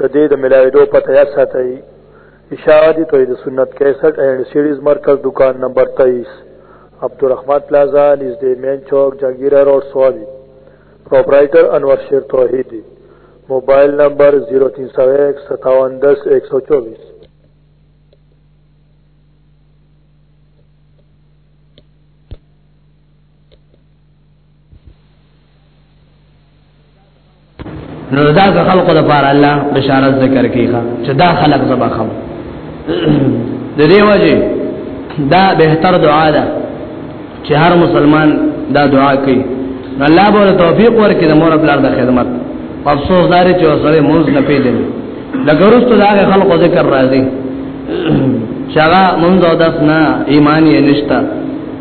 د دې د ملاویدو پته یاد ساتئ اشاعه دی توحید سنت 61 اینڈ سیریز مرکز دکان نمبر 23 عبدالرحمت پلازا نزدې مین چوک جهانگیره روډ سوابي پرپرایټر انور شیر توحید موبایل نمبر 03015710124 نو دا خلق د پاره الله بشارت ذکر کیخه چې دا خلق زبا خم د دې وجه دا بهتر دعا ده چې هر مسلمان دا دعا کوي الله به توفیق ورکړي د مور خپل د خدمت افسوس دار چې اوسره موز نه پیدل لګورست دا خلق ذکر راځي شغا منځ او داس نه ایمان یې نشتا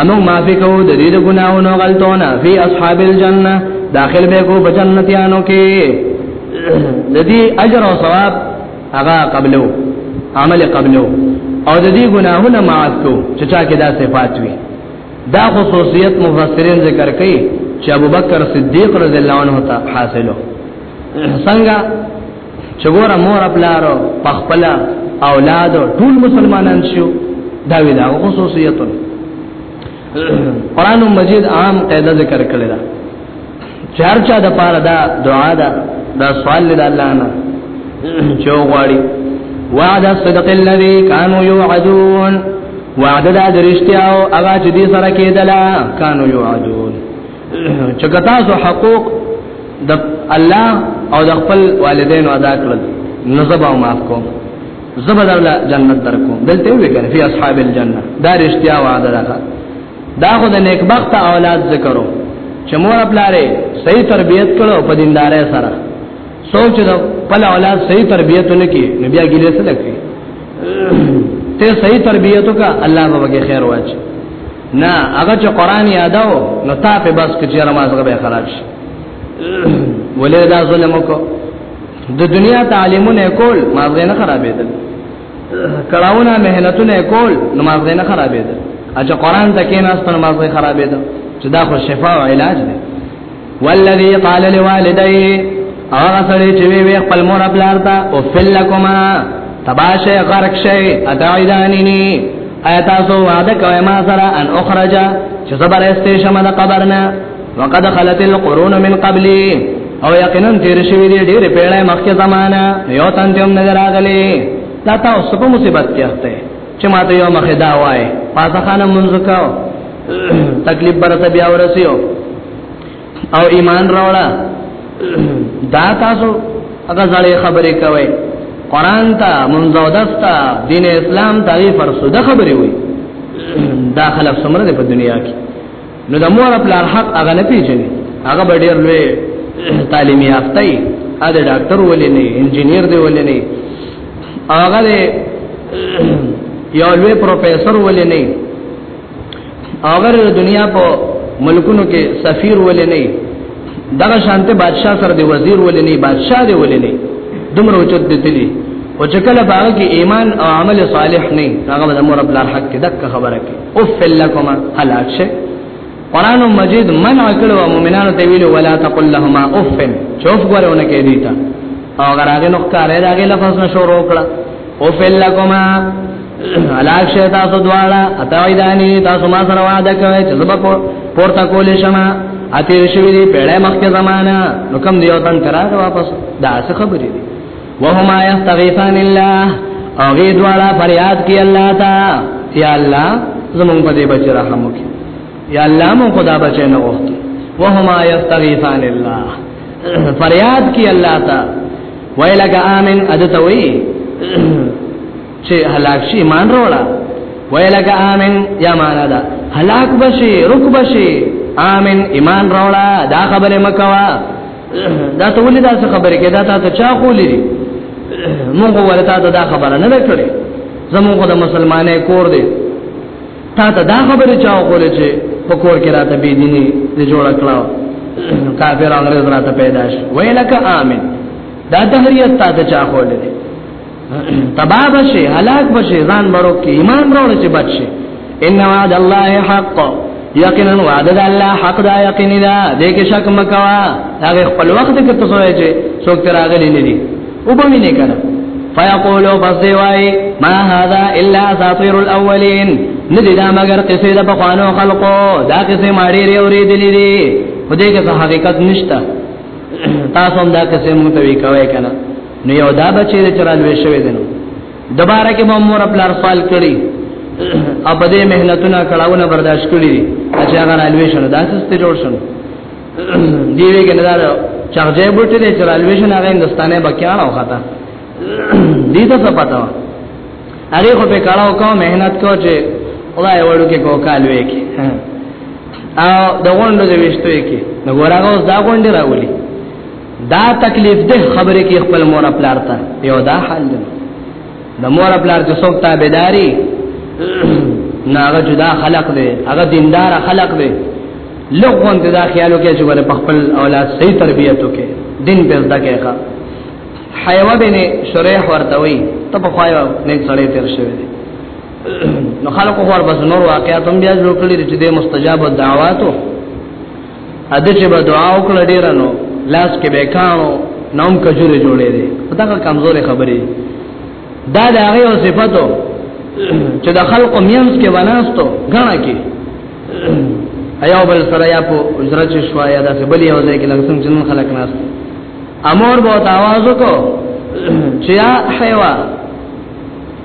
امو معافی کو د دې د ګناونو غلطونه فی اصحاب الجنه داخل به کو بجنتیانو کې د دې اجر او ثواب هغه قبلو عمل قبلو او د دې ګناهونه معاف کو چې چا کې دا صفات وي دا خصوصیت مفسرین ذکر کوي چې ابوبکر صدیق رضی الله عنه ته حاصلو څنګه چې ګوره مور خپلارو په خپل اولاد ټول مسلمانان شو دا وی دا خصوصیت قرآن مجید عام قاعده ذکر کړی دا چارچا د پاره دا دعا دا دا سوال لید الله نه چو غواړي وعد الصدق الذي كانوا يوعدون وعد دا درشتیاو اغا چې دې سره کېدلا كانوا يوعدون چې کتا سو حقوق د الله او د خپل والدینو ادا کړل نو زبا معاف کوم زبا د جنت درکو دلته وی کړ فی اصحاب الجنه دا رښتیا وعده ده دا خو د نیکبخت اولاد ذکرو چې مور خپل لري صحیح تربیت کړو په دیندارۍ سره سوچ دا خپل اولاد صحیح تربیت ونکي نبی اګیله سره کوي ته صحیح تربیت وکړه الله به خیر واچي نه هغه چې قران یادو نو تا په بس کې چې نماز غوې خراب شي ولې دا ظلم وکړو د دنیا تعلیمونه کول ما زه نه خرابېدل کړهونه مهنتونه کول نو ما زه نه خرابېدل اجه قران ته کې نه استنه ما زه خرابېدل چې دا خو شفا او علاج دی والذي قال لوالديه هغه سړی چې وی خپل مور خپل ارتا او فلکما تباشه غرق شي اتعیدانینی ایتا سو وعده کوي ما سره ان اخرج چې زبر استشم د قبرنا وقد خلت القرون من قبلي او یقینا تیر شوی دی ډیر پیړې مخکې زمانہ یو تن تم نظر راغلی دا تاسو په مصیبت کې اخته چې ما ته یو مخه دا وای پاسخانه منځ کاو تکلیف برته بیا ورسیو او ایمان راوړه دا تاسو هغه ځلې خبرې کوي قران ته منځو دستا دین اسلام ته یې فرسوده خبرې وي داخله سمره ده په دنیا کې نو د مور خپل حق هغه نه پیژني هغه به ډیر لوی تعلیمي یافته وي ا د ډاکټر ولې نه انجنیر دی ولې نه هغه یو لوی پروفیسور ولې نه اگر د دنیا په ملکونو کې سفیر ولې نه دغه شانته بادشاہ سره دی وزیر ولې نه بادشاہ دی ولې نه دومره اوچت دي تلي او چې کله باغ کې ایمان او عمل صالح نه هغه د مور خپل حق کې دک خبره کې او فلکما هلاک شه قران مجید من عقل او مؤمنانو ته ویلو ولا تقل لهما اف چوف غورونه کې دیتا او غراغه نو کارې راغې لفظ نشو روکړه او فلکما علاق شه تاسو دواړه اتوي داني تاسو ما سره وعده کوي چې زما پورته کولې شمه اتیر شوی دی پیړې مخکې زمانہ نو کم دیو تن کرا واپس دا څه خبرې دي وهما یستغیثان الله او غي دواړه فریاد کوي الله تا یا الله زمون په دې بچ رحم وکي یا الله مو خدا بچ نه وخت وهما یستغیثان الله فریاد کوي الله تا ویلک امن ادتوی چې هلاک شي ایمان وروړه ویلک امن یا معنا دا هلاک بشي رک بشي امن ایمان وروړه دا خبره مکوا دا ته ولې دا څه خبره کې دا ته چا خولې دي موږ ورته دا خبره نه کړې زموږ د مسلمانې کور دی تا ته دا خبره چا خولې چې په کور کې راته بي ديني دې جوړ کړو کافر انګريز راته پیدا شي ویلک امن دا تحریت تا ته چا خولې تبا بشي هلاک بشي ځان بړو کې ایمان راوړ چې بچي ان وعد الله حق یقینا وعد الله حق دا یقینا دا دې کې شک مکوا هغه خپل وخت کې تاسو یې چې څوک تراغلي نه دي وبوي نه کړه فیقولوا فزوای ما هذا الا اساطير الاولين ندی دا مگر قصې د بخوانو خلقو دا قصې ماړي ری اورې دي دي خدای کې حقیقت نشته تاسو هم دا قصې مونږ ته وی کوي کنه نو یو دا بچی د چرالوي شوی دی نو دوباره کې به مور خپل سوال کړي او په دې مهنتونه کړهونه برداشت کړي چې هغه رالوي شنو دا څه جوړ شنو دی وی کنه دا چارجې بوټي دې چرالوي شنو هغه هندستانه بکیاړه وخته دې ته څه پتا و هغه خو په کړهو کوم مهنت کو چې خدای وړو کې کو کالوي کې او د غونډو د وشتوي کې نو ګورغه اوس دا غونډه راولي دا تکلیف ده خبره کې خپل مور خپلار ته یو دا حال ده د مور خپلار چې څوک تابعداري ناغه جدا خلق دی هغه دیندار خلق دی لغون ته دا خیالو کې چې ور په خپل اولاد صحیح تربیت وکړي دین په زده کې ښه حیوا بن شریح ورته وی ته په خوایو نه سړی تیر شوی دی نو خلکو خور بس نور واقعاتم بیا جوړ کړی چې د مستجاب دعواتو اده چې به دعا وکړه ډیر نو لاس کې به کانو نوم کجوري جوړې دي دا کمزورې خبرې دا د هغه او صفاتو چې د خلق مینس کې وناستو غاڼه کې ایا بل سره یا په اجرا چې شو یا د بل یو ځای کې لږ څنګه جن خلق ناست امور به تاوازو کو چې یا حیوا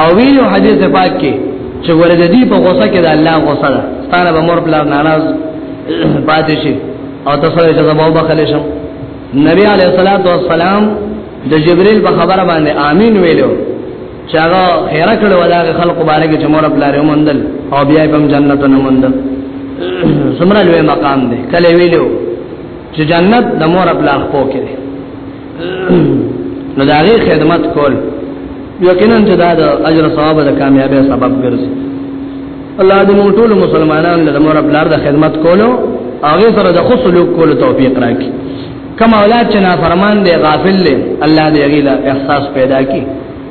او ویلو حدیث پاک کې چې ورته دی په غوسه کې د الله غوسه ده ستاره به مور بل ناراض پاتې شي او تاسو یې ته به وبخل شم نبی علیه الصلاۃ والسلام د جبرئیل په خبره باندې امین ویلو چې هغه خیر کړو دا خلق مبارک چې مور بل لري مندل او بیا په جنت نه مندل سمره لوی مقام دی کله ویلو چې جنت د مور بل خپل کې نو دا غي خدمت کول یقینا چې دا د اجر ثواب د کامیابی سبب ګرځي الله دې موږ ټول مسلمانانو له مور خپل د خدمت کولو هغه سره د خصو لوک کولو توفیق راکړي کما اولاد چې نافرمان دي غافل دي الله دې غي له احساس پیدا کړي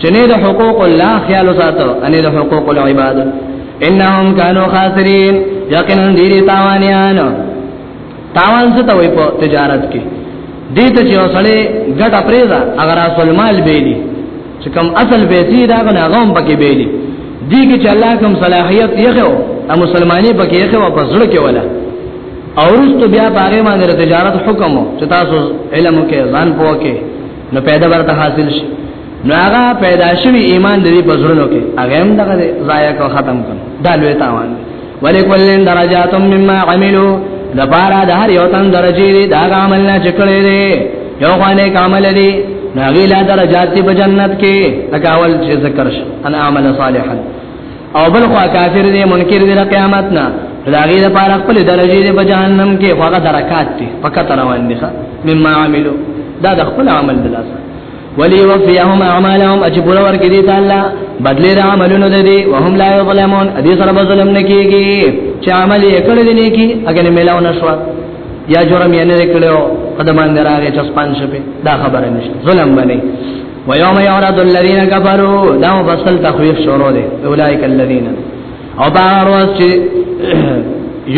چې نه د حقوق الله خیال ساتو ان د حقوق العباد انهم كانوا خاسرين یقینا دې تاوانيان تاوان څه ته وي په تجارت کې دې ته چې اوسړې ګټه پریزا اگر اصل مال بیلی چې کوم اصل پیسې دا غنا غوم پکې بیلی دې کې چې الله کوم صلاحيت یې خو ا مسلمانې پکې یې خو په زړه کې ولا اورست بیا باغې باندې تجارت حکم چې تاسو علم کې ځان پوکه نو پیدا ورته حاصل شي نو هغه پیدا شوی ایمان د دې بزرګو کې هغه هم دغه ضایع کو ختم کړ دا لوی تاوان ولکلن درجات مما عملو د بارا د هر یو تن درجه دي دا عمل نه چکړې دي یو باندې کامل دي ناغي لا درجات په جنت کې تکاول چې ذکر شي انا عمل صالحا او بل خوا کافر دی منکر دی قیامت نه راغی د پاره خپل درجه دی په جهنم کې هغه درکات دی فقط روان دي مما عملو دا د خپل عمل دلاسه ولی وفیهم اعمالهم اجبر ور کې دي تعالی بدلی د عملونو د دي وهم لا یظلمون ادي سره ظلم نه کیږي چې عمل یې کړی دی نه کی اګنه ملاو نشو یا جرم یې نه کړو قدمان دراغه چسپان شپه دا خبره نشته ظلم باندې ويوم يعرض الذين كفروا دا مفصل تخويف شروع دي اولئك الذين او باروز چې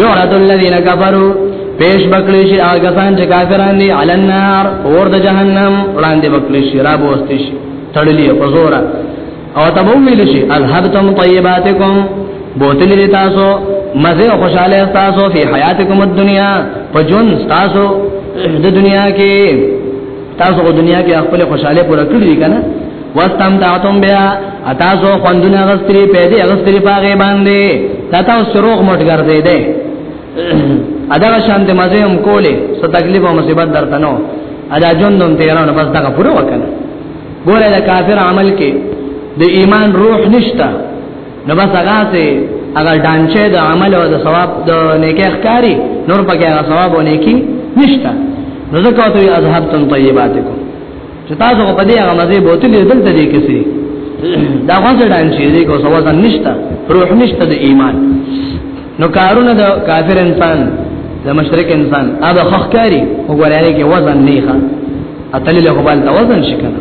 يعرض الذين كفروا پیش بکلی شي هغه کسان چې کافران دي علی النار اور د جهنم وړاندې بکلی شي را بوستي شي تړلی په زور او تبو ویل شي اذهبتم طیباتکم بوتل دي تاسو مزه او خوشاله تاسو په حیاتکم الدنیا په جون تاسو د دنیا کې تاسو په دنیا کې خپل خوشاله پوره کړی کنه واستم تاتم بیا تاسو خوندونه غستری پیدا غستری پاګې باندې دا تاسو سروغ مټ ګرځې دې ادا شانت مزه هم کولې څه تکلیف او مصیبت درته نو ادا جون دوم تیرانو بس دا پوره وکړه ګوره دا کافر عمل کې د ایمان روح نشتا نو بس هغه سه هغه ډانچه د عمل او د ثواب د نیکه ښکاری نور پکې هغه ثواب او نیکی نشته نو ځکه ته اذهب تن طیباتکم چې تاسو په دې هغه مزه بوتلې دلته دې کسي دا غوځ ډانچه دې کو ثواب نشته روح نشته د ایمان نو کارونه د کافر انسان د مشرک انسان هغه خخکاری وګورای کې وزن نه ښه اتل له خپل وزن شکنه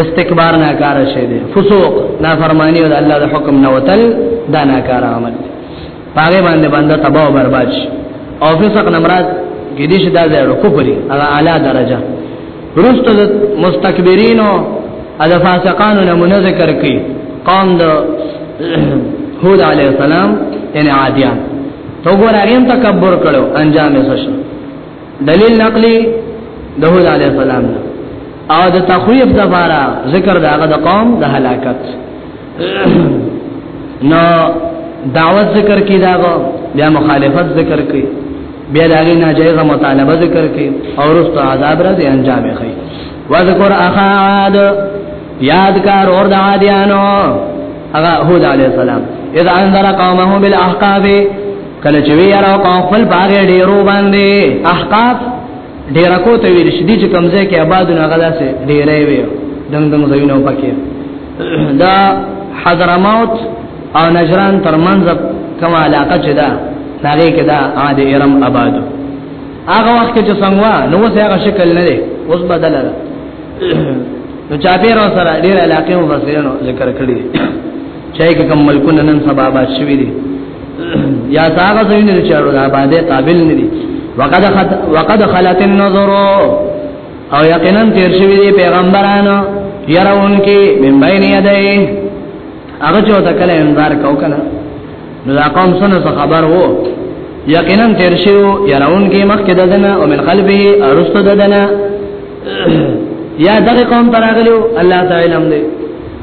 استکبار ناکار شي دي فسوق نافرمانی او الله د حکم نه وتل دا ناکار عمل پاره باندې باندې تباہ او برباد شي او فسق نمراد کې دې شدا زه رکو کړی هغه اعلی درجه روستو د مستكبرین او د فاسقانو نمونه ذکر کړي قوم د هود علی السلام یعنی عادیان تو ګور هغه تکبر کړو انجام یې څه دلیل نقلی دهود علیہ السلام دا او د تخویف د بارا ذکر داغه د قوم د هلاکت نو دعوت ذکر کی داغه بیا مخالفت ذکر کی بیا داغه ناجایزه مطالبه ذکر کی او رست عذاب را دي انجام خي وذكر اخا عاد یاد کار اور د عادیانو هغه هود علی السلام اذا انذر قومه بالاحقاب کله چې وی یاره په خپل باغ ډیرو باندې احقاف ډیر کو ته ویل شي چې کمزې کې آباد نه غلا سي ډیرې وي دنګ دنګ زینو پکې دا حضرموت او نجران ترمنځ کومه علاقه چې دا هغه کې دا عاد ارم آباد هغه وخت چې څنګه نو څه هغه شکل نه دی اوس بدل ده نو چا پیرو سره ډیر علاقې مو بسینو ذکر کړی چای کې کوم ملکونه نن سبا آباد شوی دي یا هغه ځایونه چې د آبادې قابل نه دي وقد خد وقد خلت النظر او یقینا تیر شوی دی پیغمبرانو يرون کې من بین یدی هغه چې تا کله انذار کو کنه نو دا قوم سره خبر وو یقینا تیر شو يرون کې مخ کې ددنه او من قلبه ارست ددنه یا دغه قوم تراغلو الله تعالی هم دی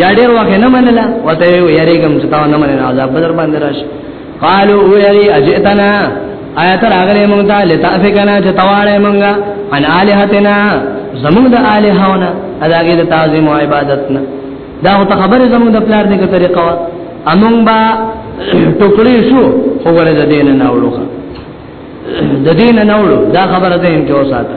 یا ډیر وخت نه منله وته یو یریګم چې تا نه مننه عذاب بدر باندې راش قالو ویری اجئتنا آیات راغله مونږ ته لتافکنا چې تواړه مونږه ان الہتنا زمونږ د الہونه اداګه د تعظیم او عبادتنا دا هو خبره زمونږ د پلار دغه طریقه وا امونږ با ټوکلی شو خو ورته د دین نه وړو د دین نه وړو دا خبره ده ان کې اوساته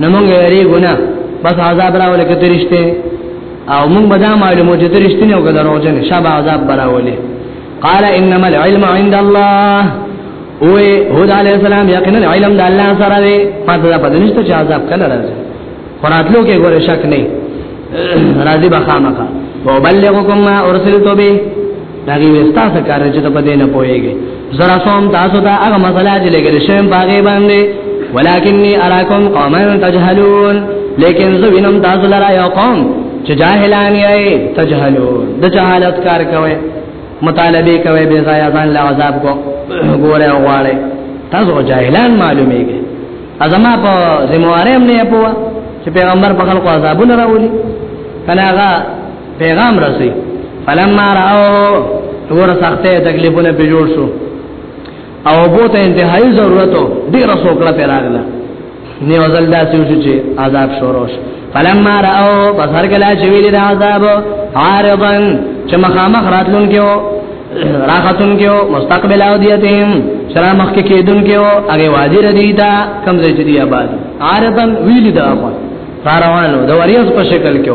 نو مونږ یې ګنا بس عذاب راولې کې ترشته او مونږ به دا معلومو چې ترشته نه وګړه راوځي شابه عذاب براولې قال انما العلم عند الله او هود علی السلام یقینا علم د الله سره دی پاتې دا پدې نشته چې عذاب کله راځي قراتلو کې ګوره شک نه راځي بخامه کا وبلغکم ما ارسلت به دا غي وستا څه کار چې ته په دې نه پويږي زرا سوم تاسو ته هغه مسله چې لګل شم باغې باندې ولکني اراکم قوما تجهلون لیکن زه وینم تاسو لرا یو قوم چې جاهلان یې تجهلون د جهالت کار کوي مطالبه کوي به ځای ځان له عذاب کو ګوره غواړي تاسو جاهلان معلومیږي ازما په ذمہ وارم نه پوهه چې پیغمبر په خلکو عذابونه راولي کنه هغه پیغام رسي فلما راو ور سخته تکلیفونه په جوړ شو او بو ته انتهایی ضرورت ډیر سوکړه پیراغله نیو ځل داسې وشو چې عذاب شوروش فلما راو بصر کلا چې ویل د عذاب عارضا چې مخامخ راتلون کې راحتون کې مستقبل او دیتهم شرا مخ کې کېدون کې او هغه واجر دیتا کم ځای چې دی آباد عارضا ویل دا خو روانو د وریاض په شکل کې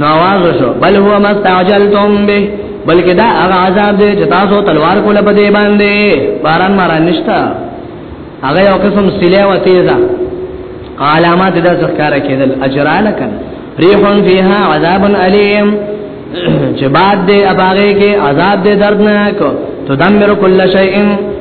نو आवाज وشو بل هو مستعجلتم به بلکې دا هغه عذاب دی چې تاسو تلوار کوله په دې باندې باران ماران نشتا هغه یو قسم سلیه و تیزه علامات دا ذکر کېدل اجراله کن ریحون فیها عذاب الیم چې بعد دې اباغه کې عذاب دې دردناک تدمر کل شیء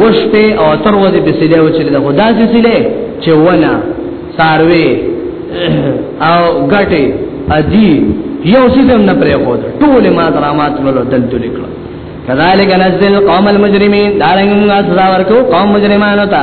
وشپه او تر ورځې په سیله او چې د خدا سي سیله چې ونه ساروي او ګټه ادي یو سیستم نه پرې خو ټول ما درامات ولو دلته لیکل کذالک نزل قوم المجرمین دارنګ موږ سزا ورکو قوم مجرمانو ته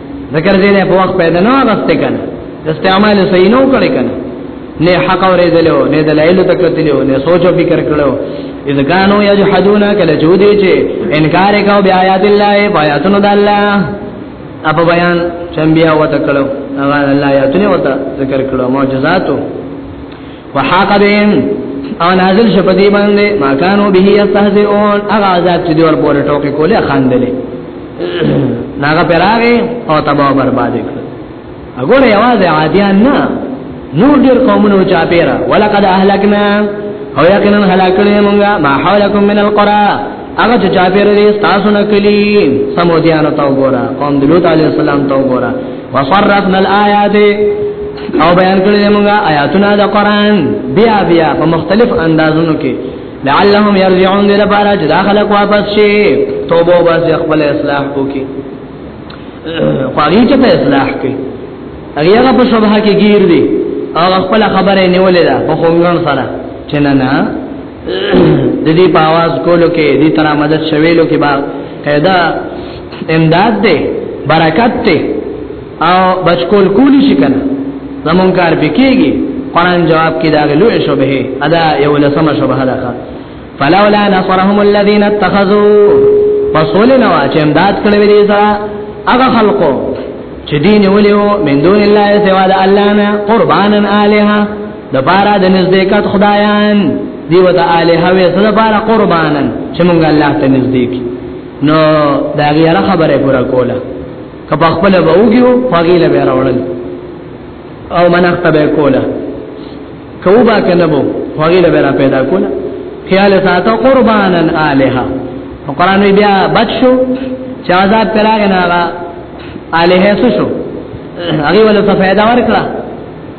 ذکر دې نه په وخت پیدا نه غسته کنه د استعمال صحیح نو کړي کنه نه حق اورې دلو نه دلایل تکتلو نه سوچ او فکر کړو اذا كانوا يجحدون کله جودي چې انکار کو بیا آیات الله آیاتن د الله اپ بیان چمبیا وته کړو هغه الله آیاتونه وته ذکر کړو معجزاتو وحاق بهم او نازل شپدی باندې ما کانو به یستهزئون هغه عذاب چې دور پورې ټوکې کولې خاندلې ناغه پراغه او تباہ برباد کړ وګوره یواز عادیان نه نور ډیر قومونو چا پیرا ولقد اهلکنا او یقینا هلاکړې مونږه ما حولکم من القرى هغه چې جابر دې تاسو نه کلی سمودیان ته وګوره قوم د لوط علی السلام ته وګوره وصرفنا الآیات او بیان کړی موږ آیاتونه د قران بیا بیا په مختلف اندازونو کې لعلهم يرجعون دې لپاره چې دا خلک واپس شي توبه بس خپل اصلاح وکړي خواږي چې اصلاح کوي هغه په شبهه کې گیر دي او خپل خبره نیولې ده په خوګن سره چې نه نه د دې په आवाज کولو کې دې تر مدد شویلو کې با قاعده امداد دی برکت دی او بچکول کولی شي کنه زمون کار پکېږي قرآن جواب کې دا غلو شوبه ادا یو لسمه شوبه ده فلولا نصرهم الذين اتخذوا فصولنا چې امداد کړې وې دا هغه خلقو چې دین ولیو من دون الله سوا د الله نه قربانا الها د بارا د نزدېکت خدایان دیو ته الها وې سره بارا قربانن چې مونږ الله ته نزدېک نو دا غیره خبره پورا کوله کبه خپل به وګیو فقیله به راوړل او منخت به کوله کوبا کنه بو فقیله به را پیدا کوله خیال ساته قربانن الها قرآن بیا بچو چې آزاد کراغه نه الها سو شو هغه ولته فائدہ ورکړه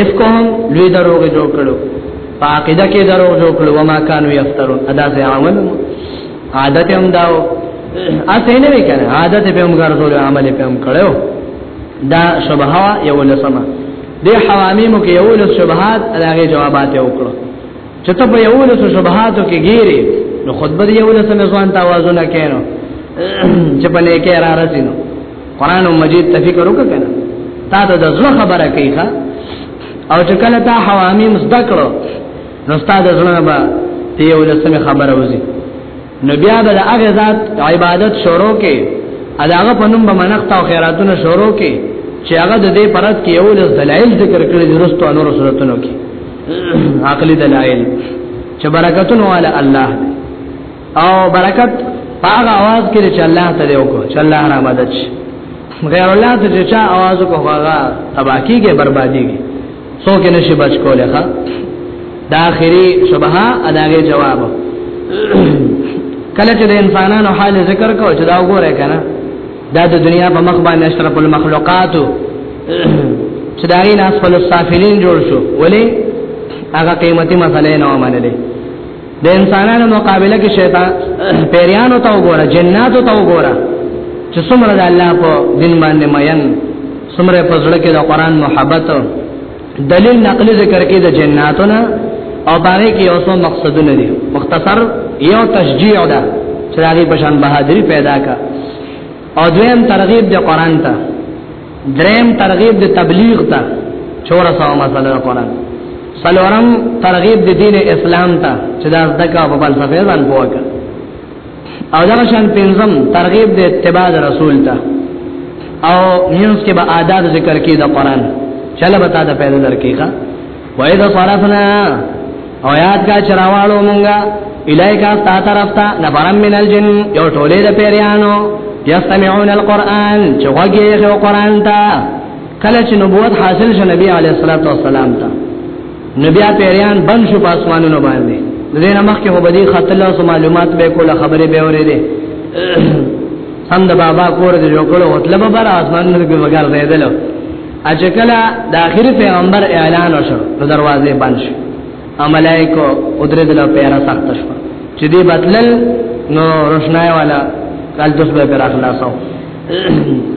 افکهم لوی دروغ جوړ کړو عقیده کې دروغ جوړ کړو وما كانوا يفترون ادا سه عمل عادت هم داو اسه نه وکړه عادت په هم ګرځول عمل په هم کړو دا شبهه یو لسمه د حوامیمو کې یو لس شبهات هغه جوابات یې وکړو چې ته په یو لس شبهاتو کې ګیری نو خود به یو لس نه ځوان تاوازونه کینو چې په لکه را رسینو قران مجید ته فکر وکړه تا ته د زړه خبره کوي ښا او چې کله تا حوامي مزدا کړو نو استاد زړه به ته یو لسمه خبره وځي نو بیا به د هغه ذات عبادت شروع کې اداغه په نوم به منښت او خیراتونه شروع کې چې هغه د دې پرد کې یو لس دلایل ذکر کړی د رستو انور سورتونو کې عقلي دلایل چې برکتونه والا الله دی او برکت پاغه आवाज کې چې الله تعالی وکړو چې الله را مدد شي غیر الله ته چې چا आवाज وکړو هغه تباکی کې بربادي کې څوک نشي بچ کوله ښا دا اخري شبهه اداګه جواب کله چې د انسانانو حال ذکر کو چې دا وګوره کنه دا د دنیا په مخ باندې اشرف المخلوقات چې دا غي ناس فلسفین جوړ شو ولی هغه قیمتي مسله نه ومنلې د انسانانو مقابله کې شیطان پیریانو ته وګوره جناتو ته وګوره چې څومره د الله په دین باندې مېن څومره په ځړه کې د قران محبت دلیل نقلی ذکر کې د جناتو نه او باندې کې یو څو مقصدونه دي مختصر یو تشجیع ده چې هغه بشان بهادری پیدا کا او دویم ترغیب د قران ته دریم ترغیب د تبلیغ ته چور سو مسله قرآن سلورم ترغیب د دین اسلام ته چې دا دغه په فلسفه ځان پوهه او دا شان پنځم ترغیب د اتباع رسول ته او نیوز کې به آداب ذکر کې د قرآن چله بتا د پیدا درکېږي وَإِذَا صَرَفْنَا او یاد کا چرواړو مونږه الایکا تا طرف ته نفرم من الجن یو ټوله د پیریانو یستمعون القرآن چې وګي یو قرآن ته کله چې نبوت حاصل شو نبی علیه الصلاۃ والسلام ته نبی پیریان بن شو په اسمانونو باندې دینه مخکې هو بدی خطل او معلومات به کوله خبرې به اورې دي هم د بابا کور دې جوړ کړو وتل به بر اسمانونو کې وګار زیدلو اچکلا د اخر پیغمبر اعلان وشو نو دروازه بند شو املایکو ادره دل پیرا سخت شو چې دی بدلل نو روشنای والا کال دوس به پر اخلاصو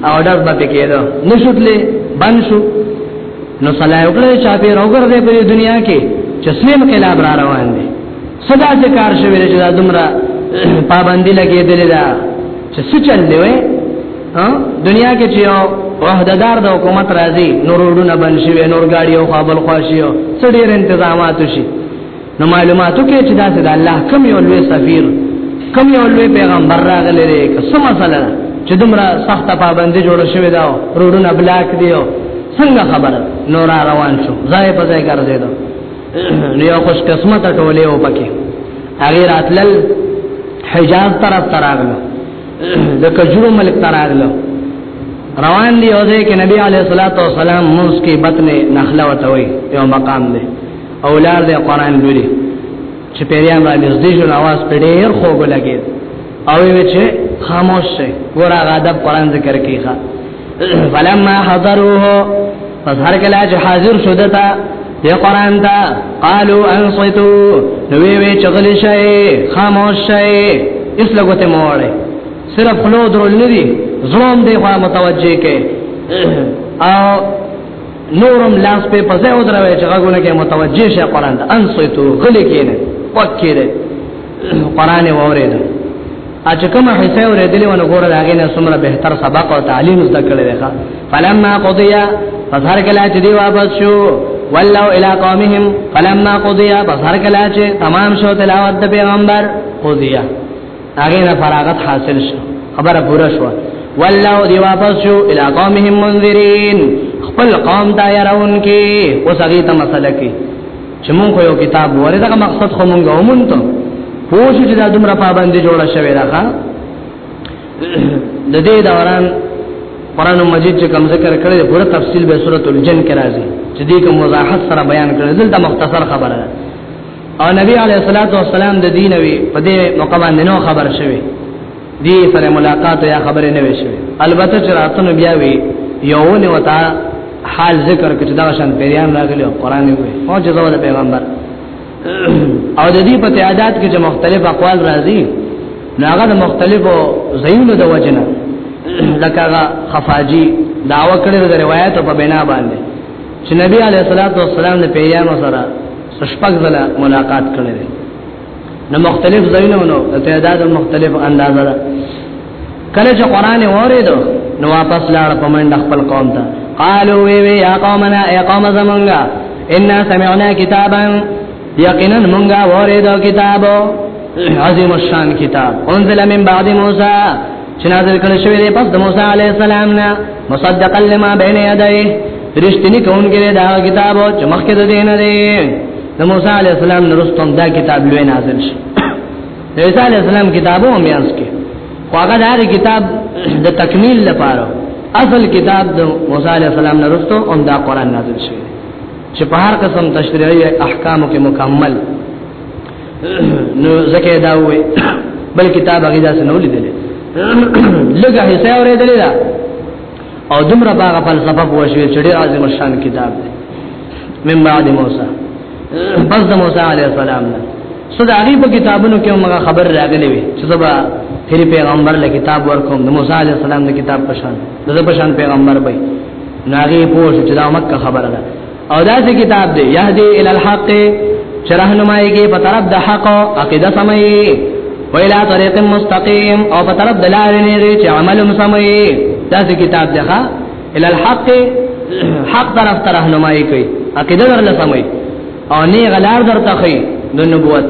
او داس به کېدو نشوتلې بند شو نو صلاح وکړه چې په روګر دې په دنیا کې چسلیم خلاف را روان دي صدا سے کار شوی دی چې دا دومره پابندی لګېدلې ده چې څه چل دی وای دنیا کې چې یو وحددار د حکومت راځي نور ورونه بن شي نور گاډي او خپل خواشي څه ډېر تنظیمات شي نو معلوماتو کې چې دا د الله کوم یو لوی سفیر کوم یو لوی پیغمبر راغلی دی که څه مسله ده چې دومره سخته پابندی جوړه شوې ده ورونه بلاک دیو څنګه خبره نور روان شو ځای په ځای ګرځیدو نو یو خوش قسمت ټوله یو پکې هغه راتلل حجاز طرف تراغلو د کجرو ملک تراغلو روان دی او ځکه نبی علیه الصلاۃ والسلام موږ کې بطن نخله وتوي یو مقام دی اولاد د قران لولي چې پیریان را نږدې شو आवाज په ډېر خوګ لګید او وی چې خاموش شه ګور هغه ادب قران ذکر کیخه فلما حضروه پس هر کله چې حاضر شو دتا د قران ته قالو انصتو نوې وې چغل شي خاموش شي اس لګوته موړې صرف خلو درول نه دي زړوم دی خوا متوجه کې او نورم لاس په پځه او دروي چې غوونه کې متوجه شي قران ته انصتو غلي کېنه وکړي قران ووري اچ کوم حصہ ورېدلې ونه ګوره داګه نه سمره بهتر سبق او تعلیم زده کړې ده فلما قضیا فظهر کلا چې دی واپس شو ولو الى قومهم فلما قضیا فظهر کلا چې تمام شو تلاوت د پیغمبر قضیا هغه نه فراغت حاصل شو خبره پوره شو ولو دی واپس شو الى قومهم منذرین خپل قوم ته يرون کې اوس هغه ته مسله کې چې مونږ یو کتاب وره دا مقصد خو مونږ ومن ته پوه شو چې دا دومره پابندي جوړه شوې ده د دې دوران قران مجید چې کوم ذکر کړی پوره تفصیل به سورۃ الجن کې راځي چې دې کوم وضاحت سره بیان کړی دلته مختصر خبره ده او نبی علیه الصلاۃ والسلام د دین وی په دې مقام باندې نو خبر شوی دی سره ملاقات یا خبرې نه وشي البته چې راتنه بیا وی یوونه وتا حال ذکر کړي دا شان پیران راغلي قران وي او چې زو د پیغمبر او د دې په تعداد کې چې مختلف اقوال راځي ناغه د مختلفو زینو د وجنه لکه خفاجی داوا کړی د روایت په بنا باندې چې نبی علیه الصلاۃ والسلام د پیران سره شپږ ځله ملاقات کړی نو مختلف ځایونه نو تعداد مختلف اندازه ده کله چې قران اوریدو نو واپس لاړ په منډه خپل قوم ته قالو وی وی یا قومنا ای قوم زمونږه ان سمعنا کتابا یقینا مونږه اوریدو کتابو عظیم الشان کتاب انزل من بعد موسی چې نازل کړي شوی دی پس د موسی علی السلام نه مصدقا لما بین یدی رښتینی کوونکی دی دا کتاب چې مخکې د دین دی د موسی علی السلام نرستم دا کتاب لوی نازل شي د عیسی علی السلام کتابو هم یانس کې هغه دا کتاب د تکمیل لپاره اصل کتاب د موسی علی السلام نرستم هم دا قران نازل شي چې په هر قسم تشریعي احکامو کې مکمل نو زکه دا وې بل کتاب هغه داس نو لیدل لګه حصہ اورېدل دا او دمر باغ فلسفه پوښوي چې ډېر عظیم شان کتاب دی من بعد موسی پس د موسی علی السلام نه صدا هغه په کتابونو کې موږ خبر راغلي وي چې سبا پھر پیغمبر له کتاب ورکوم د موسی علی السلام د کتاب پشان د پشان پیغمبر به ناغي پوښتنه چې دا مکه خبره ده او دا چې کتاب دی يهدي ال الحق چرهنمایي کې په طرف د حق عقیده سمي ویلا طریق مستقیم او په طرف د لارې نه چې عمل سمي دا چې کتاب دی ښا ال الحق حق طرف ته راهنمایي کوي عقیده ورله سمي او نه غلار درته خي د نبوت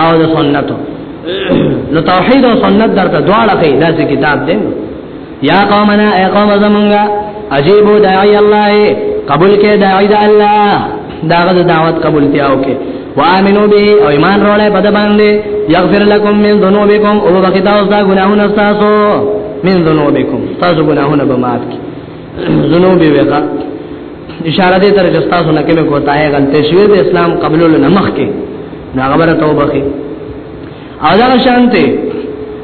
او د سنتو نو توحید او سنت درته دواړه کوي دا چې کتاب دی یا قومنا ای قوم زمونږه عجیبو داعی الله قبول کې داعی د الله داغه دعوت قبول تیاو کې وامنو به او ایمان وروړې په باندې یغفر لكم من ذنوبکم او بخدا اوس دا ګناهونه تاسو من ذنوبکم تاسو ګناهونه به معاف کی ذنوب ویغه اشاره دې تر جستا سو نه کې کوتا ہے غلطه شوی د اسلام قبول نه مخ کې ناغبره توبه کې او دا شانته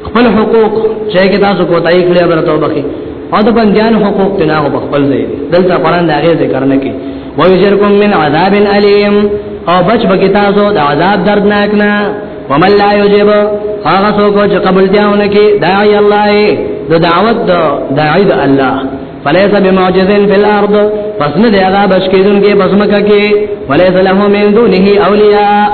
خپل حقوق چې کې تاسو کوتای کړی بر توبه کې او د بنديان حقوق تنا او خپل دی دلته قران دا غي ذکر نه کې و یجرکم من عذاب الیم او بچ بګی تاسو د عذاب دردناک نه ومن لا یجب هغه څوک چې قبول دیونه کې داعی الله د دعوت د داعی د الله فلیس بمعجزین فی الارض پس نه دی هغه بشکیدون کې بسمکه کې ولیس له من دونه اولیاء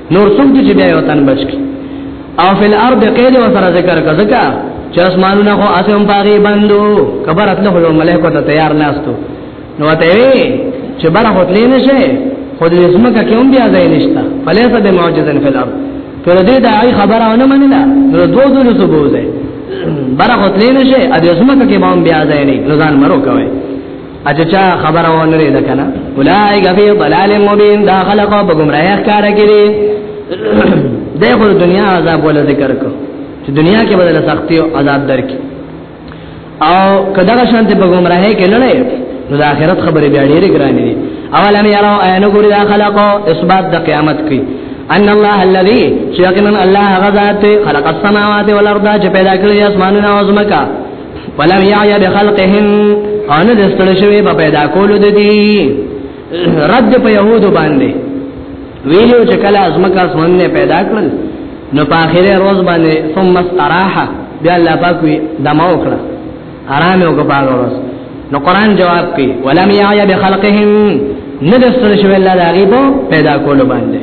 نور څوک دي چې بیا یو تن بچ کی او فی الارض قید و سره ذکر کا ځکه چې اسمانونه خو اسم باغی بندو کبر اتله یو ملائکه ته تیار ناستو نو ته وی چې بار هوتلې نشه خو دې زمکه کې هم بیا ځای نشته فلیسه به معجزن فی الارض پر دې دا ای خبره ونه منله نو دوه ځل سبوزه بار هوتلې نشه ا دې زمکه کې هم بیا ځای نه ځان مرو کوي اچچا خبر و نری ده کنه اولائک فی ضلال مبین دا خلقو په گمراهی ښکارا کړي دغه دنیا عذاب ول ذکر کو چې دنیا کې بدل سختي او عذاب درک او کدا شانت په گمراهی کې لړې نو د آخرت خبرې بیا ډېرې ګرانې دي اولم یرو عین ګور دا خلقو اثبات د قیامت کې ان الله الذي شيقنا الله غذات خلق السماوات والارض چې پیدا کړی اسمانونه او زمکا ولم يعي بخلقهم او نه دستړ شوی په پیدا کولو د دې رد په يهودو باندې ویلو چې کله ازمکه اسمان نه پیدا کړل نو په اخره روز باندې ثم استراحه بیا الله پاک وی دمو کړه آرام او غبار روز نو قران جواب کوي ولم يعي بخلقهم نه دستړ شوی الله د غیبو پیدا کولو باندې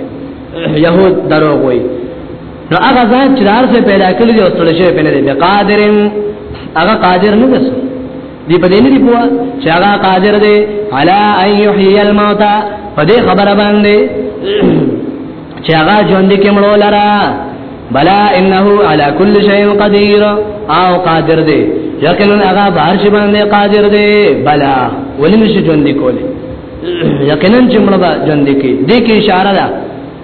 يهود دروغ وایي نو هغه ذات چې دار څخه پیدا کړی دی او ستړي شوی پیدا دی قادر هغه قادر نه دی دی په دې نه دی پوهه چې هغه قادر دی علا ان یحیی الموت په دې خبره باندې چې هغه ژوند کې مړو لرا بلا انه علا کل شیء قدیر او قادر دی یقینا هغه بهر شي باندې قادر دی بلا ولې نشي ژوند کولی یقینا چې مړه ژوند کې دې کې اشاره ده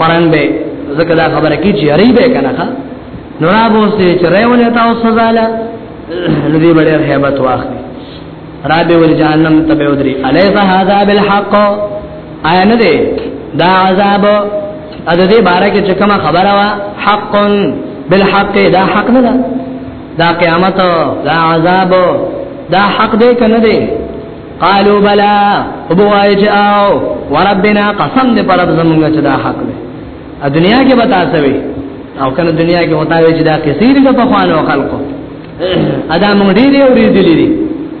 قرآن به ذکر دا خبره کی چې ری به کنه نو را بو سي چې ری ولې تاسو سزا لا لدی بڑے هیبت واخلي رابع ول جهنم تبع ودري اليس هذا بالحق آیا نه دی دا عذاب ا دې بارے کې چې کومه خبره وا حق بالحق دا حق نه ده دا قیامت دا عذاب دا حق دی کنه دی قالو بلا وبوای چې او وربنا قسم دې پر زمونږ چې دا حق دی ا دنیا کې بتا سوي او کنه دنیا کې وتا وی چې دا کثیر د په خوانو خلکو ادا مونږ ډیر یو ډیر دي دي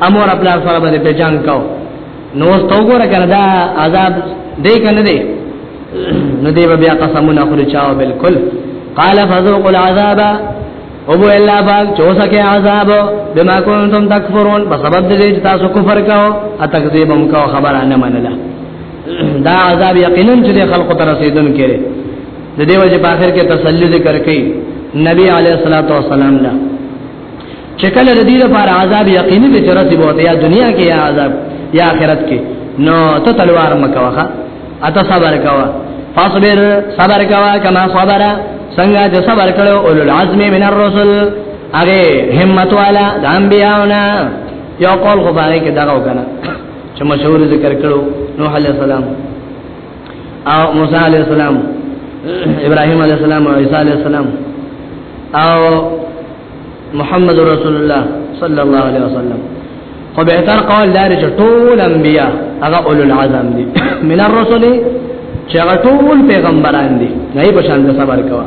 امور خپل سره باندې په جنگ کاو نو ستو ګره کنه دا عذاب دې کنه دې نو دې بیا قسمونه خوري چاو بالکل قال فذوقوا العذاب او بو الله باغ چوسا کې عذاب بما كنتم تکفرون په سبب دې چې تاسو کفر کاو او تکذیب هم کاو خبره نه منله دا عذاب یقینا چې خلق ته رسیدون کړي د دې وجه په اخر کې تسلی ذکر کړي نبی علیه الصلاۃ والسلام لا چې کله د دې لپاره عذاب یقیني دي چې رسي بوته یا دنیا کې یا عذاب یا آخرت کې نو ته تلوار مکوخه اته صبر کوا فاصبر صبر کوا کما صبره څنګه چې صبر کړو اولو العزم من الرسل هغه همت والا د انبیاونه یو قول خو باندې کې دغه وکنه چې مشهور ذکر کړو نوح علی السلام او موسی علی السلام ابراهيم علی السلام او عيسى علی السلام او محمد رسول الله صلی الله علیه وسلم خو به تر قول دار چې ټول انبیا هغه اول العزم دي من الرسل چې هغه ټول پیغمبران دي نه په شان د صبر کوا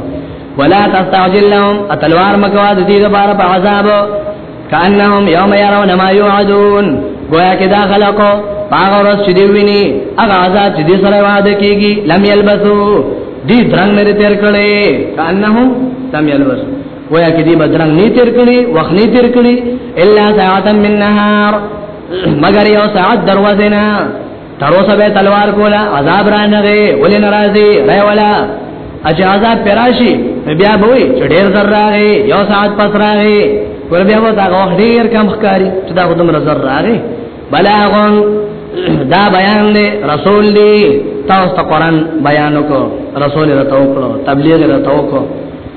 ولا تستعجل لهم اتلوار مکوا د دې لپاره په عذاب کانهم یوم يرون ما يوعدون گویا کې دا خلقو هغه ورځ چې دی ویني هغه عذاب چې دې سره وعده کیږي لم یلبسو دې درنګ نه تیر کړي کانهم لم یلبسو گویا کې دې بدرنګ نه تیر کړي وخت نه تیر کړي الا ساعتا من نهار مگر یو ساعت دروازه نه تر اوسه به تلوار کولا عذاب را نغه ولې ناراضي رای ولا اجه عذاب پراشي بیا به وي چې ډېر زر راغی یو ساعت پس راغی ور بیا وتا غوښ ډېر کم ښکاری چې دا خودم زر راغی بلاغون دا بیان دی رسول دی تاسو ته قران بیان وکړو رسول رته وکړو تبلیغ رته وکړو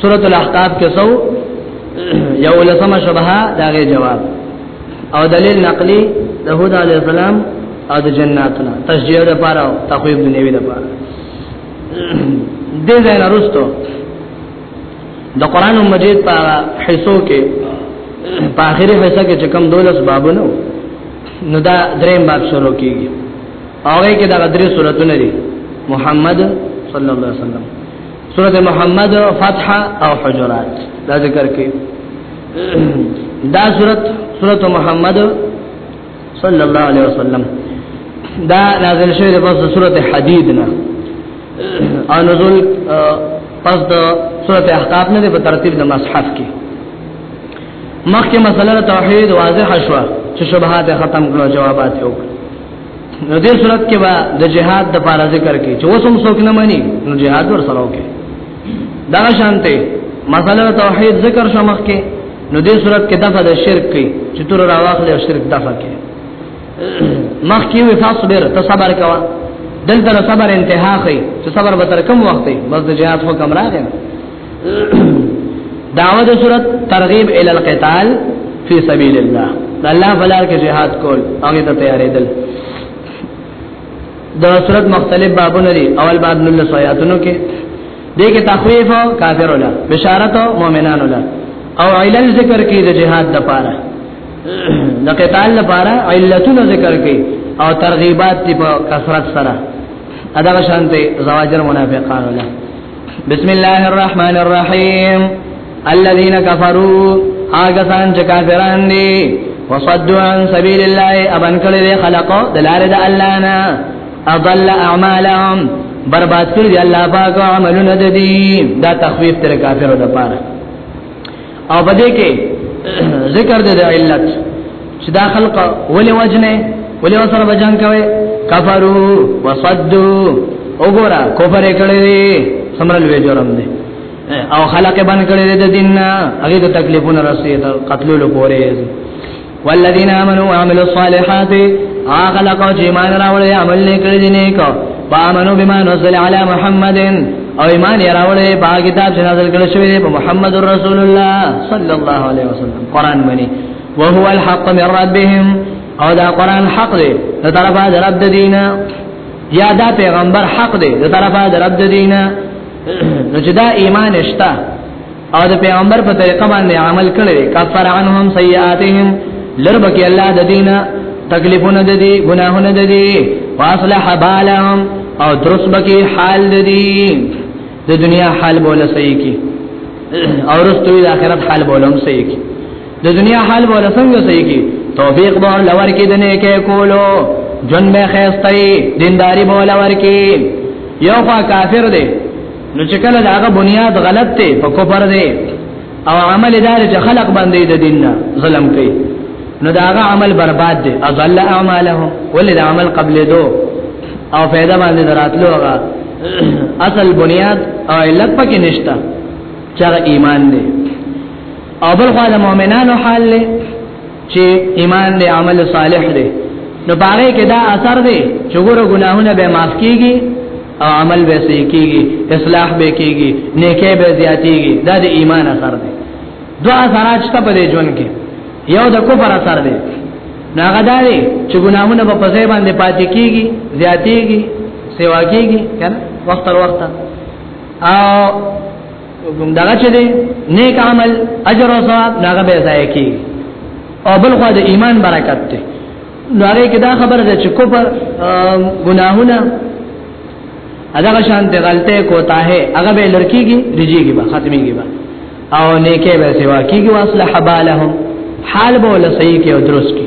سورۃ الاحقاف کې سو یو لسمه شبهه داغه جواب او دلیل نقلی د هود علی السلام او د جناتنا تشجیع د پاره او تخویب د نیوی د پاره دې ځای نارستو د قران مجید په حصو کې په اخري حصہ کې چې کوم دولس بابونه نو دا دریم باب شروع کیږي هغه کې دا درې سوراتونه دي محمد صلی الله علیه وسلم سورۃ محمد فتح او حجرات دا ذکر کې دا سورۃ سورۃ محمد صلی الله علیه وسلم دا نازل شوی د پس سورۃ حدید نه او نزول پس د سورۃ احقاف نه په ترتیب د مصحف کې مخکې مسله توحید واضح شوه چې شبهات ختم کړو جوابات یې وکړو نو دې صورت کې به د جهاد د پاره ذکر کې چې وسم څوک نه مانی نو جهاد ور سره وکي دا شانته مسله توحید ذکر شمخ کې نو دې صورت کې دغه د شرک کې چې تور راواخلې او شرک دغه کې مخ کې وی فاصبر ته صبر کوا دلته صبر انتها کوي چې صبر به تر کوم وخت بس د جهاد حکم راغی دعوت صورت ترغیب ال القتال فی سبیل الله د الله بلار کې جهاد کول هغه ته تیارېدل د صورت مختلف بابونه لري اول باب نل سویاتونو کې دې کې تخویف او کافر ولا بشارت او مؤمنان ولا او علل ذکر کې د جهاد د پاره د قتال لپاره علتونه ذکر کې او ترغیبات په کثرت سره ادا شانته زواجر منافقان ولا بسم الله الرحمن الرحیم الذين كفروا هغه سان چې کافران دي وصدوا عن سبيل الله ابن کړي دي خلقو د لارې د الله نه اضل اعمالهم برباد کړي دي الله پاک عملونه دي دا تخفیف تر کافرو د پاره او بده کې ذکر دې د علت چې دا خلق ولې وجنه ولې وسره بجان کوي کفرو وصدو وګورا کفر کړي دي سمرل وی جرم دي او خلق بن کړي دي د دین هغه ته تکلیفونه رسي ته قتلولو پورې والذین آمنوا وعملوا الصالحات هغه لکه چې ایمان راوړی عمل نه کړی دی نیکو پامنو بما نزل علی محمد او ایمان یې راوړی په کتاب چې نازل کړی شوی دی په محمد رسول الله صلی الله علیه وسلم قران باندې وهو الحق من ربهم او دا قران حق دی د طرفه د رب دینه یا دا پیغمبر حق دی د طرفه د رب دینه نو چې دا ایمان شته او د پیغمبر په طریقه باندې عمل کړي کفر عنهم سیئاتهم لربک الله د دینه تکلیفونه د دې ګناهونه د دې واصلح بالهم او درس بکی حال د دې د دنیا حال بوله صحیح کی او رستوی د آخرت حال بوله هم صحیح کی د دنیا حال بوله څنګه صحیح کی توفیق بور لور کې دنه کې کولو جن به خیستای دینداری بوله ور کې یو خوا کافر دی نو چې کله دا هغه بنیاد غلط دی په کوپر دی او عمل دار چې خلق باندې د دین نه ظلم کوي نو دا هغه عمل برباد دی اضل اعماله ولې دا عمل قبل دو او فائدہ باندې دراتلو هغه اصل بنیاد او علت پکې نشتا چې ایمان دی او بل خو د مؤمنانو حال له چې ایمان دې عمل صالح دې نو پاره کې دا اثر دی چې ګوره ګناهونه به معاف کیږي او عمل به صحیح کیږي اصلاح به کیږي نیکه به زیاتیږي دا د ایمان اثر دی دوا اثرات شته په دې ژوند کې یو د کفر اثر دی ناغه داري چې ګناهونه په پځې باندې پاتې کیږي زیاتیږي سیوا کیږي کنه وخت وروخت او دغه چې دی نیک عمل اجر او ثواب دغه به ځای کی او بل خو د ایمان برکت دی نو هغه کې دا خبره ده چې کوپر ګناهونه هغه شان ته غلطه کوتا ہے هغه به لړکیږي رجیږي به ختميږي به او نیکه به سیوا کیږي واصلح بالهم حال به ول صحیح کې او درست کې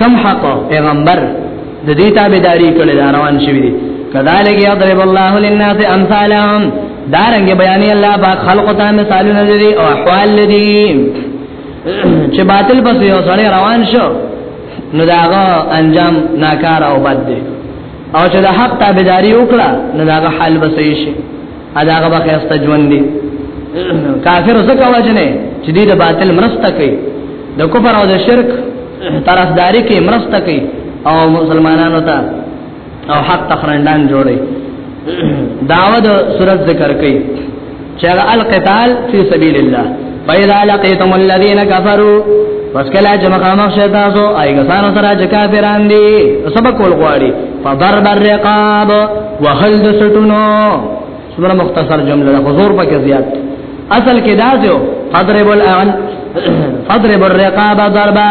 کم حق پیغمبر د دې تابعداري کړې دا روان شوی دی کذالک یضرب الله للناس امثالهم دارنګ بیان الله با خلق ته مثالونه دي او احوال دي چې باطل پس یو سره روان شو نو داغه انجام ناکار او بد دی او چې د حق تابعداري وکړه نو داغه حال به صحیح شي ادا هغه به خسته ژوند دي کافر زکه وجنه چې دې د باطل مرسته کوي د کفر او د شرک طرفداري کې مرسته کوي او مسلمانانو ته او حق تخرندان جوړي داوود سورت ذکر کوي چې القتال فی سبیل الله پیدا لقیتم الذین کفروا پس کله چې مخامخ شې تاسو آی کسان سره چې کافران دي سبق ول غواړي فضرب الرقاب وهل د سټونو سمره مختصر جمله حضور پکې زیات اصل کې دا جو فضرب الان فضرب الرقاب ضربا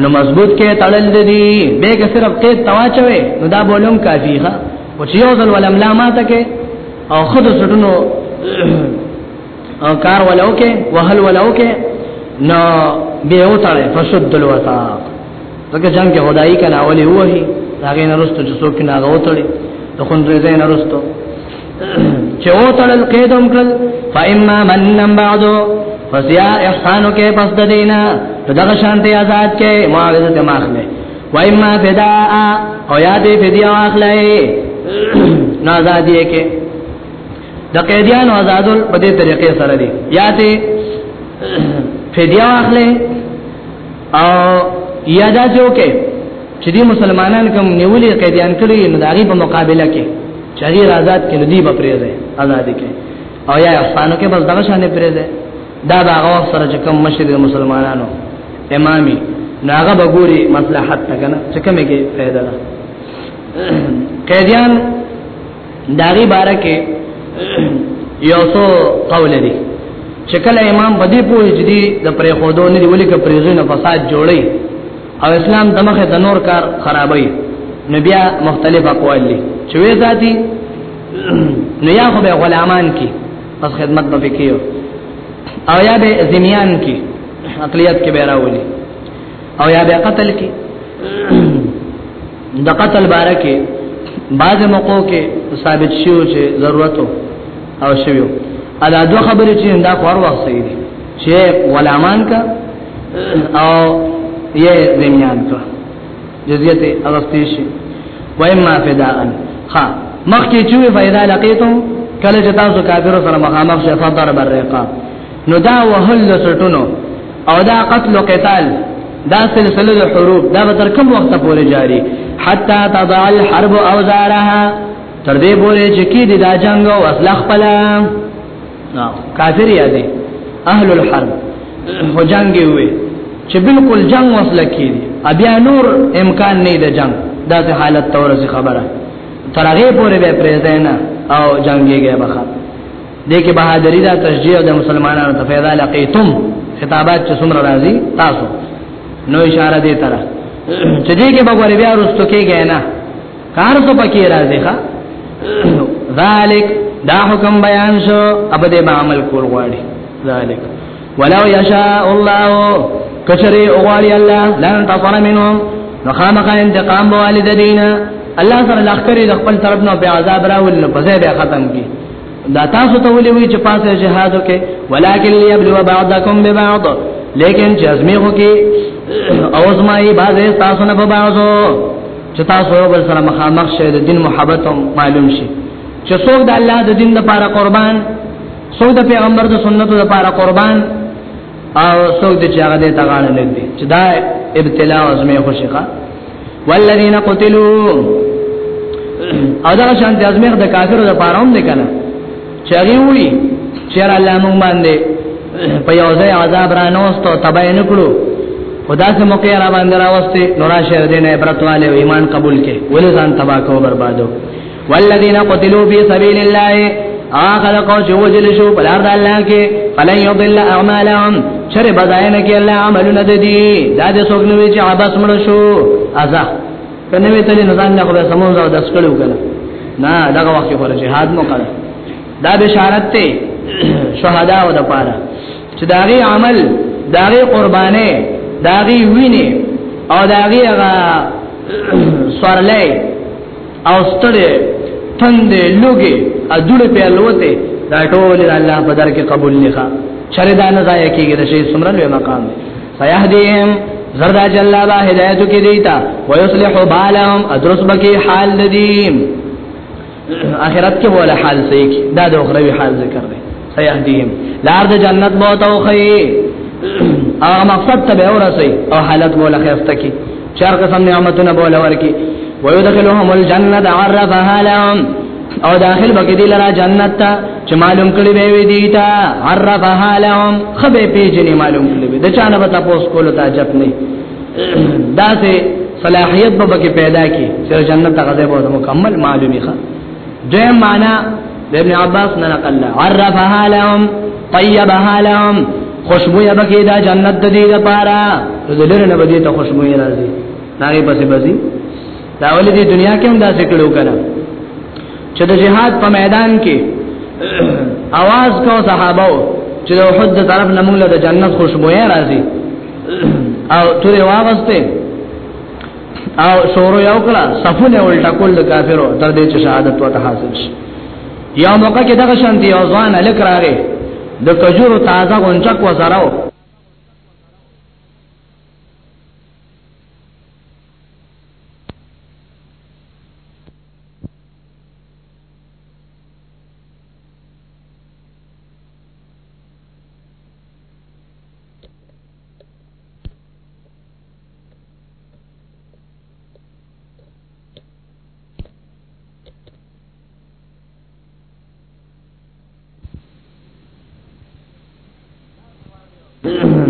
نو مضبوط کې تړل دي به کې صرف قید تواچوي نو دا بولم کافی ښه او چې یو ځل ولم لا ماته کې او خود سټونو او کار ولو کې وهل ولو کې نو به او تړل فسد الوثاق ځکه جنگ کې خدای کله اولی وਹੀ هغه نرستو چې څوک نه غوتړي ته خون درې نه رستو چې او تړل کېدم کړل فإما منن بعدو پس یا احسانو کې پس د دینا ته دغه شانته آزاد کې معاوضه ته ماخله وإما فداء او یا دې فدیا واخلې نه آزاد یې کې د قیدیانو آزادول په دې طریقې سره دي یا دې فدیا واخلې او یادا جو کې چې دې مسلمانان کوم نیولې قیدیان کړی نو داغي په مقابله کې چاري آزاد کې ندی په پریزه آزاد کې او یا افغانو کې بس دغه شان پریزه دا دا هغه سره چې کوم مشر مسلمانانو امامي ناغه بګوري مصلحت ته کنه چې کومه کې فائدہ ده قیدیان داغي بارکه یو څو قول دي چې کله امام بدی پوه چې دي د پرې خودو نه دی ولي ک پرې زینو فساد جوړي او اسلام دمخه د نور کار خرابوي نبیا مختلف اقوال دي چې وې ذاتي نو یا خو به غلامان کی پس خدمت به کیو او یا به زمیان کی اقلیت کې به راولي او یا به قتل کی د قتل باره کې بعض موقعو کې ثابت شیو چې ضرورت او شیو ادا دو خبرې چې دا خور وخت صحیح دي چې غلامان کا او یې زمیان کا جزیت اغستی شي و اما فداءن ها مخکې چې فیدا لقیتم کله چې تاسو کافر سره مخامخ شې فضرب الرقاب نو دا وهل لسټونو او دا قتل او قتال دا سلسله د حروب دا به تر کوم وخت پورې جاری حتا تضع الحرب اوزارها تر دې پورې چې کې دي دا جنگ او اصلاح خپل کافر یادي اهل الحرب هو جنگ وي چې بالکل جنگ وصل کړي بیا نور امکان نه دی جنگ دا ته حالت تورسي خبره ترغه پورې به پریزینا او جنگيږي بخا دې کې بهادری دا تشجیع او د مسلمانانو ته پیدا لقیتم خطابات چې څومره راځي تاسو نو اشاره دې تر چې دې کې بګوري بیا ورستو کېږي نه کار څه پکې راځي ښا ذالک دا حکم بیان شو اب دې به عمل کول غواړي ذالک ولو یشاء الله کشری اوغالی الله لن تصل منهم نخامق انتقام بوالد دینا الله سره لخکری د خپل طرف نه په عذاب راول نو په ځای به ختم کی دا تاسو ته ولې وی چې پاسه جهاد وکي ولکن ليبلو بعضکم ببعض لیکن چې ازمیخو کې او ازمایي بعضه تاسو نه په بعضو چې تاسو یو بل سره مخامخ شئ د دین محبت معلوم شي چې څوک د الله د دین لپاره قربان څوک د پیغمبر د سنتو لپاره قربان او څوک دې چې هغه دې تاغانه لګي چې دا ابتلا او ازمه خوشيخه والذین قتلوا او دا شان د ازمه د کافرو د پاروم دې کنه چې هغه وی چې الله مونږ باندې په یو ځای عذاب را نوستو تبای نکړو خدا سے موقع را باندې راوسته نورا شهر دینه عبرت والے ایمان قبول کې ولې ځان تباہ کو بربادو والذین قتلوا فی سبیل الله آخر کو چې وجل شو په لار د الله کې فلن یضل اعمالهم چر بزاین کې الله عملونه د دې دا د څوک نو چې عباس مړ شو ازا کنه وی تل نزان نه خو سمون زو دس کړو کړه نه دغه وخت پر جهاد مو کړه دا بشارت ته شهدا او د پاره چې داغي عمل داغي قربانه داغي وینه او داغي هغه سوارلې او ستړي تند لوګي ادړې په الوته دا ټول الله په در کې قبول لخوا چر دا نه ځای کېږي د شي سمره لوی مقام دی فیهدیهم زردا جل با هدایت کې دیتا ويصلح بالهم ادرس بکی حال ددیم اخرت کې ولا حال سې دا د اخروی حال ذکر دی سيهديهم لار د جنت مو توخي او مقصد ته به ورسي او حالت مو لخيسته کی چار قسم نعمتونه بول ورکی ويدخلهم الجنه عرفها لهم او داخل بکی دی لرا جنت تا چه معلوم کلی بیوی دیتا عرفها لهم خبه پیجنی معلوم کلی بی دا چانه بتا پوس کولو تا جت نی دا سه صلاحیت بکی پیدا کی سر جنت تا غزه بود مکمل معلومی خواه دې معنا د ابن عباس نه نقل عرفها لهم طيبها لهم خوشبو یا بکی دا جنت د دې لپاره زلر نه بدی ته خوشبو یې راځي ناګه پسې بزي دا ولې د دنیا کې هم دا څه کړو کنه چې د جهاد په میدان کې आवाज کو صحابه چې د احد د طرف نه موږ له جنت خوشبو یې راځي او تورې واغسته او شورو یو کړه صفونه الټا کول د کافرو تر دې چې شهادت وته حاصل شي یو موقع کې دغه شان دی او ځوان الک راغی د کجورو تازه غونچک وزراو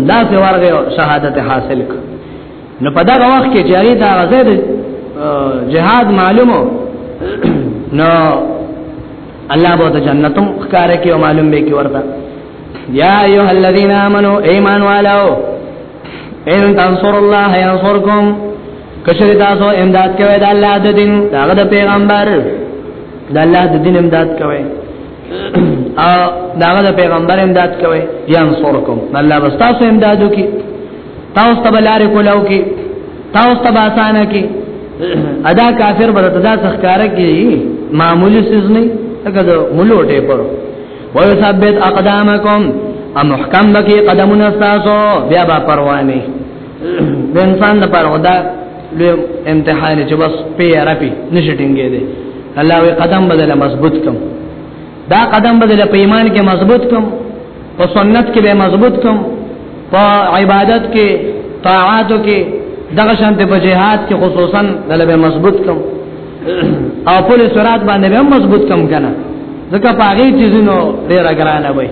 دا څه ورغه شهادت حاصل ک نو په دا وخت کې چې هغه دا غزه جهاد معلومو نو الله به ته جنتم ښکارا کې او معلوم به کې ورته یا ایه الذین آمنو ایمان والو ان تنصر الله ينصركم کشر تاسو امداد کوي د الله د دین دغه د پیغمبر د الله د دین امداد کوي او دغه د پیغمبر امداد کوي ينصركم الله بس تاسو امدادو کی تاسو تبلار کولاو کی تاسو تب آسان کی ادا کافر برته دا سخکار کی معمولی سیز نه لکه د ملوټه پرو ويثبت اقدامکم ا محکم بکی قدمون استاسو بیا با پروانه د انسان د پرودا لوی امتحان چې بس پی رپی نشټینګې دي الله وی قدم بدله مضبوط کم دا قدم بدله په ایمان کې مضبوط کم په سنت کې به مضبوط کم په عبادت کې طاعاتو کې دغه شانته په جهاد کې خصوصا دلته مضبوط کم او په سرات باندې به مضبوط کم کنه ځکه پاغي چیزونو ډیر ګرانه وي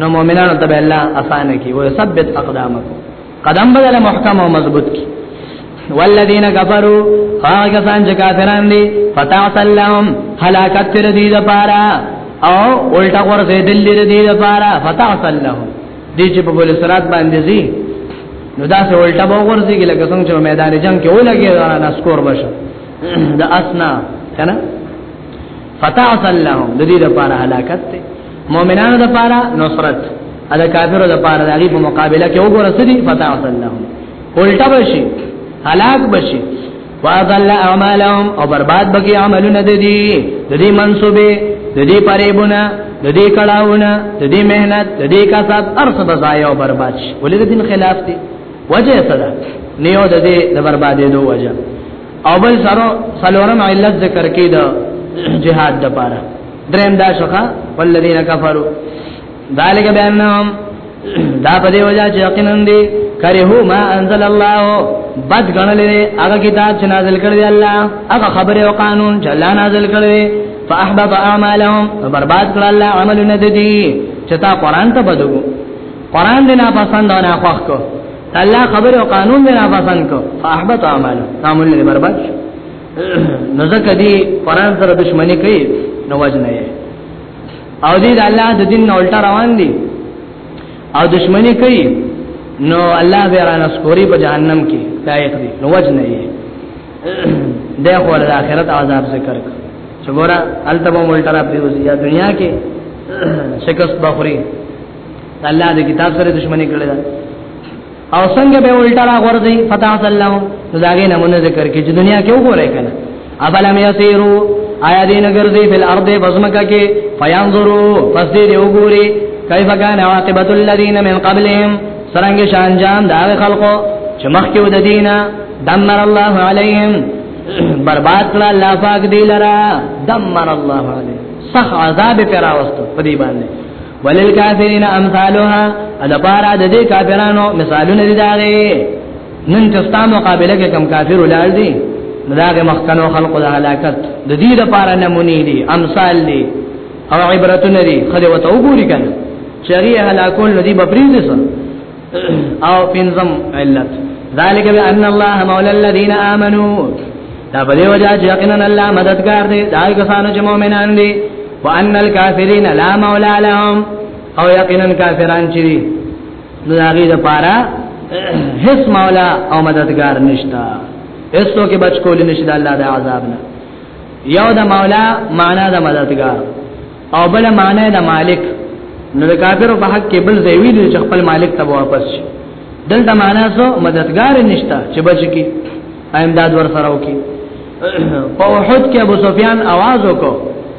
نو مؤمنانو ته به الله اسانه کی او ثبت اقدامک قدم بدل محکم او مضبوط کی والذین کفروا هغه سان چې کافران دي فتعسلهم هلاکت تر دې لپاره او الټا ورته دل دې لپاره فتعسلهم دې چې په بوله سرات باندې زی نو دا څه ولټه به ورځي لکه څنګه چې میدان جنگ کې ولګي دا نه سکور بشه دا اسنا کنه فتعص الله د دې لپاره هلاکت ته مؤمنانو لپاره نصرت ادا کافرو لپاره د غیب مقابله کې وګورئ سړي فتعص الله ولټه بشي هلاک بشي واضل اعمالهم او برباد بکی عملونه د دې د دې منسوبه د دې پریبونه د دې کړهونه د دې مهنت د دې کسب ارث بزای او برباد شي ولې د دین خلاف دي وجه صدا نیو د دې د بربادې دوه وجه او بل سره سلورم علت ذکر کې د جهاد د پاره دریم دا شخه والذین کفروا ذالک بانهم دا په دی وجه چې یقینا دی کرهو ما انزل الله بد غنلې هغه کتاب چې نازل کړی الله هغه خبره او قانون چې الله نازل کړی فاحبط اعمالهم برباد کړ الله عملونه دي چې تا قران ته بدو قران دې نه پسند او نه خوښ کو الله خبره او قانون دې نه پسند کو فاحبط اعمالهم عمل دې برباد شو نو ځکه دې قران سره دښمنی کوي نو وجنه یې او دې د الله د دین نه الټا روان دي او دشمنی کوي نو الله به را نسکوري په جهنم کې لایق دي نو وجه نه یې د خپل آخرت عذاب ذکر چې ګوره التبو ملټرا پریوزي یا دنیا کې شکست بخوري الله دې کتاب سره دشمنی کړی او څنګه به الټا را غورځي فتح الله زاګه نمونه ذکر کې چې دنیا کې وګورای کنه ابل هم یسیرو آیا دین ګرځي په الارض بزمکه کې فینظرو پس دې وګوري کیف کان عاقبت الذین من قبلهم سرنګ شان جام دا خلقو چې مخکې ود دینه دمر الله علیهم برباد کړه الله پاک دی لرا دمر الله علیهم صح عذاب پر اوست په دې باندې وللکافرین امثالها ادبارا د دې کافرانو مثالونه دي داغه نن چې ستاسو مقابله کې کم کافر ولر دي داغه مخکنو خلق د هلاکت د دې لپاره نمونې دي امثال دي او عبرتونه دي خدای وته وګوري کنه شریعه هلاکول ندی بپریدسه او پنځم علت ذالک بان الله مولا الذين امنوا دا په دې وجه چې یقینا الله مددگار دی دا کسانو چې مؤمنان دي وان الكافرين لا مولا لهم او یقینا کافران چې دي نو هغه د پاره هیڅ مولا او مددگار نشتا هیڅو کې بچ کول نشي د الله د عذاب نه یو د مولا معنا د مددگار او بل معنی د مالک نو د کافر په حق کې بل ځای ویل چې خپل مالک ته واپس شي دلته معنی سو مددگار نشتا چې بچ کی امداد ور سره وکي په وحد کې ابو سفیان आवाज وکړو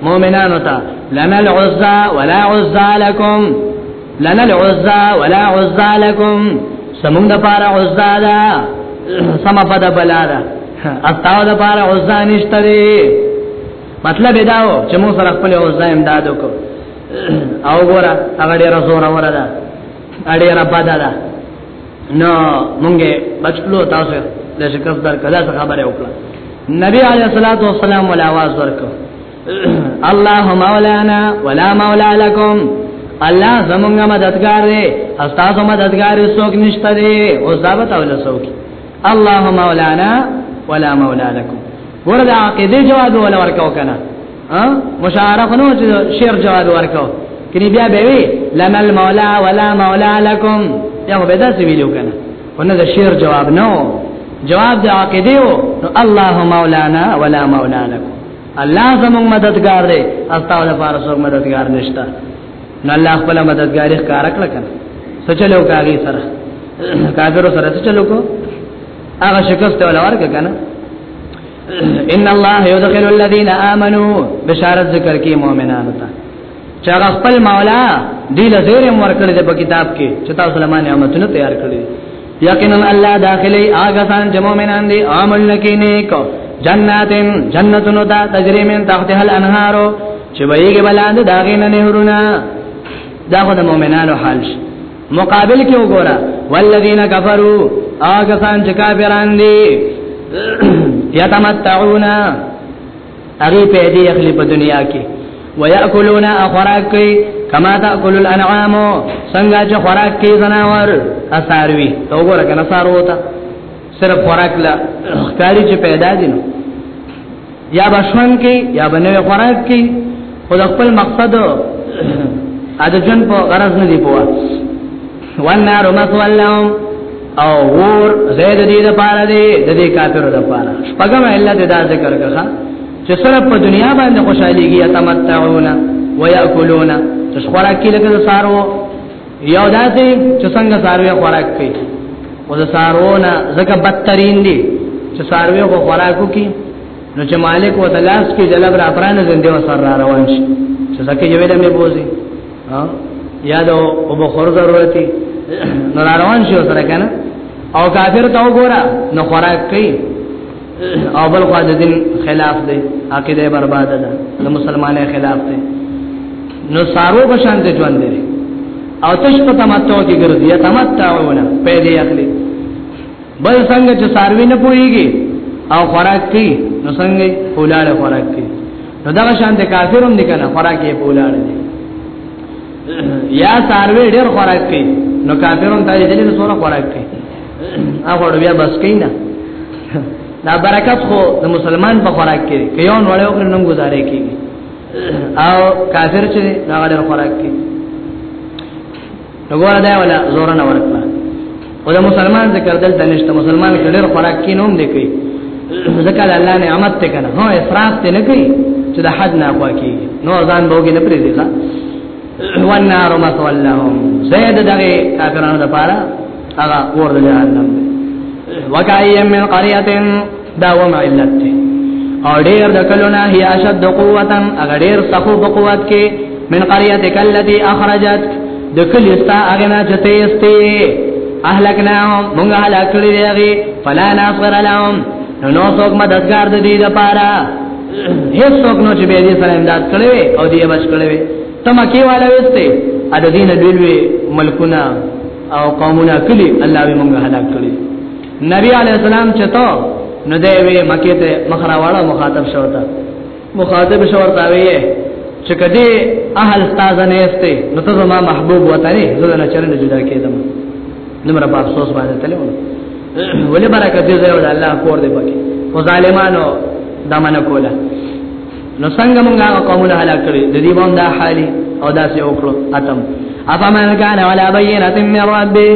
مؤمنانو ته لنا العزى ولا عزى لكم لنا العزى ولا عزى لكم سمون د پاره عزا دا سم په د بلا دا استاو د پاره عزا نشته مطلب دا و چې موږ سره خپل او زایم داد وکړو او ګوره هغه ډیر زور اوره ده اړیر ابدا ده نو مونږه بچلو تاسو د شکف در کله څه خبره وکړه نبی علیه الصلاۃ والسلام ولا आवाज ورکو الله مولانا ولا مولا لكم الله زمونږه مددگار دی استاد مددگار څوک نشته دی او ثابت اول څوک الله مولانا ولا مولا لكم وردا عقیده جواب ولا ورکاو کنه ها مشاعره خنو چې شعر جواب ورکاو کړي بیا به وی لنا المولا ولا مولا لكم یو به دا سویلو کنه ونه دا شعر جواب نو جواب د عقیده او الله مولانا ولا مولا لكم الله زموږ مددگار دی استاو د فارس زموږ مددگار نشته نو الله خپل مددگاری ښکارا کړ کنه سچلو کاږي سره کاګرو سره سچلو کو هغه شکست ولا ورګه کنه ان الله يدخل الذين امنوا بشارت ذکر کې مؤمنانو ته چې هغه خپل مولا دی لزیر مور کړی په کتاب کې چې تاسو له معنی امتونه تیار کړی یقینا الله داخلي هغه سان چې مؤمنان دي عمل نکي نیک جناتن جنتون دا تجری من تحتها الانهار چې ویګه بلاند داغینه نهرونه دا خو د مؤمنانو حال شي مقابل کې وګوره والذین کفروا هغه سان چې کافران دي یتمتعون هغه په دې اخلي په دنیا کې ويأكلون اخراق کوي کما تاكل الانعام څنګه چې خوراک کوي زناور اثاروي تو وګوره کنه سارو ته صرف خوراک لا ښکاری چې پیدا دي نو یا بشوان کې یا بنوي خوراک کې خو د خپل مقصد اده جن په غرض نه دی پوهه والنار مثوا لهم او ور زید دې د پاره دې د دې کافرو د پاره شپږم علت دا ذکر کړه چې سره په دنیا باندې خوشاليږي تمتعون وياكلون تشخورا کې لکه سارو یو داسې چې څنګه ساروی خوراک کوي او د سارونه زکه بدترین دي چې ساروی خو خوراکو کې نو چې مالک و دلاس کې جلب را پرانه زنده و سر را روان شي چې زکه یې ویل مې بوزي ها یاد او بخور ضرورتي نو روان شي سره کنه او کافر ته وګوره نو خوراک کوي او بل خوا د دین خلاف دی عقیده برباد ده د مسلمانانو خلاف دی نو سارو بشان ته ژوند دی او تش په تمتع کې ګرځي یا تمتعونه پیدا اخلي بل څنګه چې ساروی نه پويږي او خوراک کوي نو څنګه اولاله خوراک کوي نو دا شان د کافرون دي کنه خوراک یې اولاله دي یا ساروی ډېر خوراک کوي نو کافرون ته دې دې سره خوراک کوي هغه بیا بس کینا دا برکت خو د مسلمان په خوراک کې کې یو نړۍ او نن گزارې کې او کافر چې دا غړي خوراک کې وګوره دا ولا زور نه ورکړه او د مسلمان ذکر دل تنشته مسلمان کې ډېر خوراک کې نوم دی کوي ذکر الله نعمت ته کنه هو افراط ته نه کوي چې د حد نه اقوا کې نو ځان بوګي نه پرې دي ځا والنار مسوال لهم زید دغه کافرانو لپاره هغه ور د جهنم وکایم من قريه دا و ما علت دی او ډیر د کلونه هي اشد قوتا هغه ډیر سخو په قوت کې من قريه کلتی اخرجت د کلیستا هغه نه چته استه اهلکناهم موږ هلاک کړی دی فلا ناصر لهم نو نو څوک مددگار د دې لپاره هیڅ څوک نو چې به دې سره امداد کړي او دې بچ کړي تم کې والا وسته ا د دین دوی ملکونه او قومونه کلی الله به مونږه هلاک کړي نبی علی السلام چته نو دی وی مکه ته مخرا واړه مخاطب شو تا مخاطب شو ورته وی چې کدی اهل استاد نه استه نو ته زما محبوب وته نه زړه نه چرنه جدا کېدم نمره په افسوس باندې تلو ولې برکت دې زو الله کور دې پکې او ظالمانو دمنه کوله نو څنګه موږ هغه قومونه هلاک کړی د دې باندې حالي او داسې وکړو اتم افمن کان علی بینه من ربه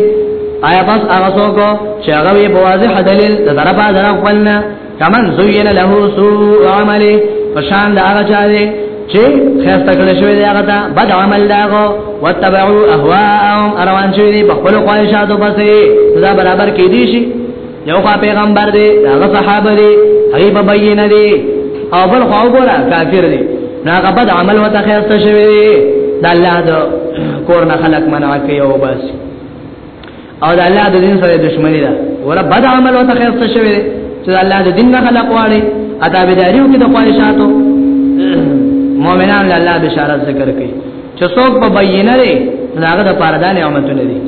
آیا پس هغه څوک چې هغه وی په واضح دلیل د طرفه در خپلنا کمن زوین له سوء عمله فشان دا هغه چا دی چې خیر تکل شوی دی هغه ته بد عمل داغو وتبعوا اهواهم اروان شوی دی په خپل خواهشاتو پسې دا برابر کې دي شي یو خوا پیغمبر دی هغه صحابه دی هغه په بینه دی او بل خو وګوره کافر دی هغه بد عمل وته خیرته شوی دی د الله د کور نه خلق منع کوي او بس او د الله د دین سره دښمنی ده ور بد عمل وته خیرته شوی دی چې الله د دین نه خلق واړي اته به داریو کې د خواهشاتو مؤمنان له الله بشارت ذکر کوي چې څوک په بینه لري هغه د پاره د نعمتونه دي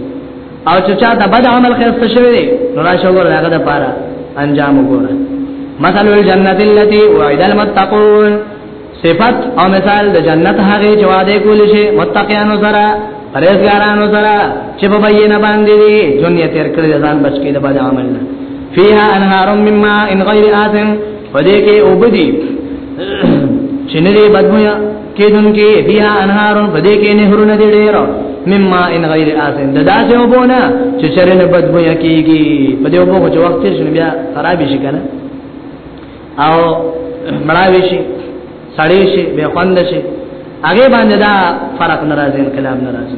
او چې چا ته بد عمل خسته شوی دی نو راشه وګوره هغه د پاره انجام وګوره مثل الجنت التي وعد المتقون صفت او مثال د جنت هغه چې وعده کول شي متقینو سره پرهیزګارانو سره چې په بینه باندې دي دنیا تیر کړی ځان بچ کړي د بد عمل نه فيها انهار من ماء غير آسن پدې کې وبدي چې نه دې بدمیا کیدون کې بیا انهار په دې کې نهرونه دي ډېر مما ان غیر آسن د داسې وبونه چې چرنه بدبو یکیږي په دې وبو چې وخت شي بیا خراب شي کنه او مړاوي شي سړی شي به خوند شي هغه باندې دا فرق ناراضي کلام ناراضي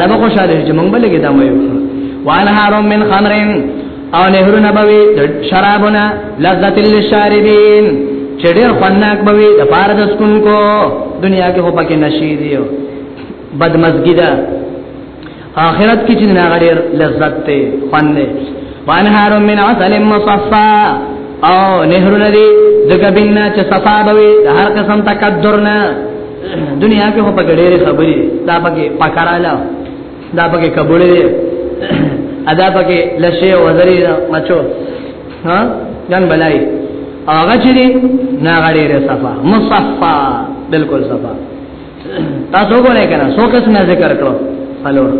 نه به خوشاله چې مونږ بلګې دا مې وانهار من خمر او نهر نبوي شرابنا لذت للشاربين چې ډېر خناک بوي د پاره د سکون کو دنیا کې هو پکې نشي دی بد مسجد آخرت کې چې نه غړي لذت ته خنه وانهار من عسل مصفى او نهر ندي دغه بنا چې صفا بوي د هر قسم تکدر نه دنیا کې په ګډېره خبرې دا پکې پکاراله دا پکې قبولې ادا پکې لشه وزري مچو ها جن بلای هغه چې دی نا غړېره صفه مصفا بالکل صفه تاسو وګورئ کنه څو قسمه ذکر کړو فلور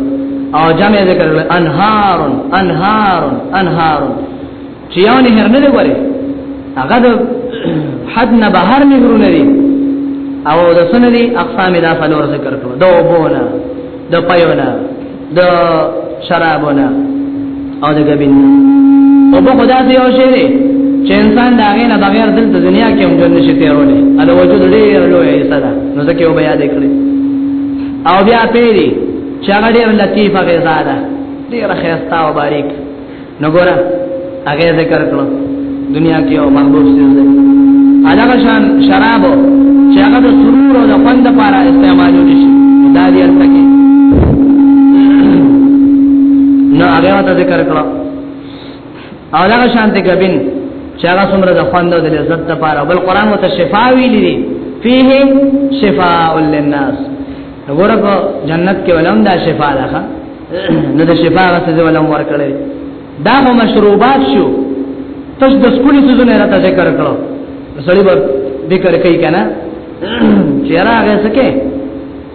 او جمع ذکر کړو انهار انهار انهار چې یو نه هر نه دی وره هغه د حد نه بهر نه ورو نه دی او د سن دی اقسام دا فلور ذکر کړو د وبونه د پيونه د شرابونه او د غبین او په خدا دی او شی دی چې انسان دا غي نه بغیر د دنیا کې هم ژوند نشي تیرولې ال وجود ډیر لوی حصہ ده نو ځکه یو بیا دکړي او بیا پیری چې هغه ډیر لطیفه غزا ده ډیر خیرستا او باریک نو ګورا هغه ذکر کړو دنیا کې او محبوب سیز دی علاوه شان شراب چې هغه د سرور او د خوند لپاره استعمالول شي دا دی ارته کې نو هغه ته ذکر کړو او هغه شان ته ګبین چې هغه څومره د خوند او د لذت لپاره بل قران مت شفا ویلي فيه شفاء للناس وګوره په جنت کې ولهم دا شفا ده نو د شفا غته ولهم ورکړي دا مو مشروبات شو تاسو د سکولي سوزونه راته ذکر کړو سړی به ذکر کوي کنه چیرې هغه سکه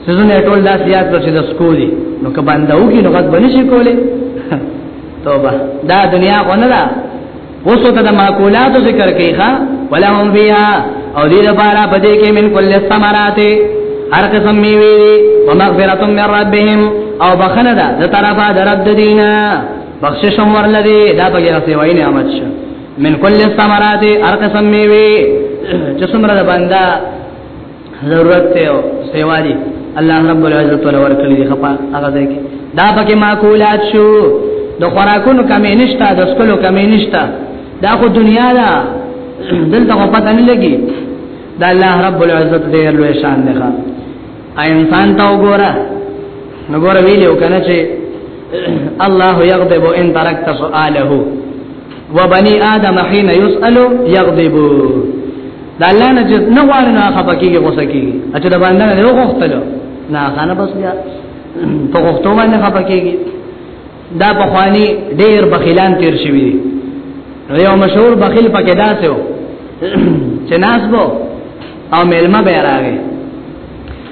سوزونه ټول دا سیات پر چې د سکولي نو کباندو کې نو غد بنشي کوله توبه دا دنیا غونه ده اوس ته د ماکولات ذکر کوي ښا ولهم بیا او دې لپاره پدې کې من کل ثمرات هر قسم میوه دي ومغفرت من ربهم او بخنه ده د طرفه د رب دینه بخشش هم ورلدي دا په یو څه وای نعمت شه من کل ثمرات هر قسم میوه چې څومره د بندا ضرورت ته او سیوالي الله رب العزت ول ورکړي دي خپا هغه ځای کې دا پکې معقولات شو د خوراکونو کمی نشته د سکلو کمی نشته دا خو دنیا ده دلته خو پته نه لګي دا الله رب العزت دې له شان ده ا انسان ته وګوره نو ګوره ویلو کنه چې الله یغضب ان ترکت سؤاله وبني آدم حين يسأل يغضب دا الله نه چې نه غواړي نه خپه کیږي غوسه کیږي اته دا باندې نه وغوښتل نه خانه بس بیا په غوښتو باندې خپه کیږي دا په خواني ډیر بخیلان تیر شوی دی یو مشهور بخیل پکې داسې و چې ناس بو او ملما به راغی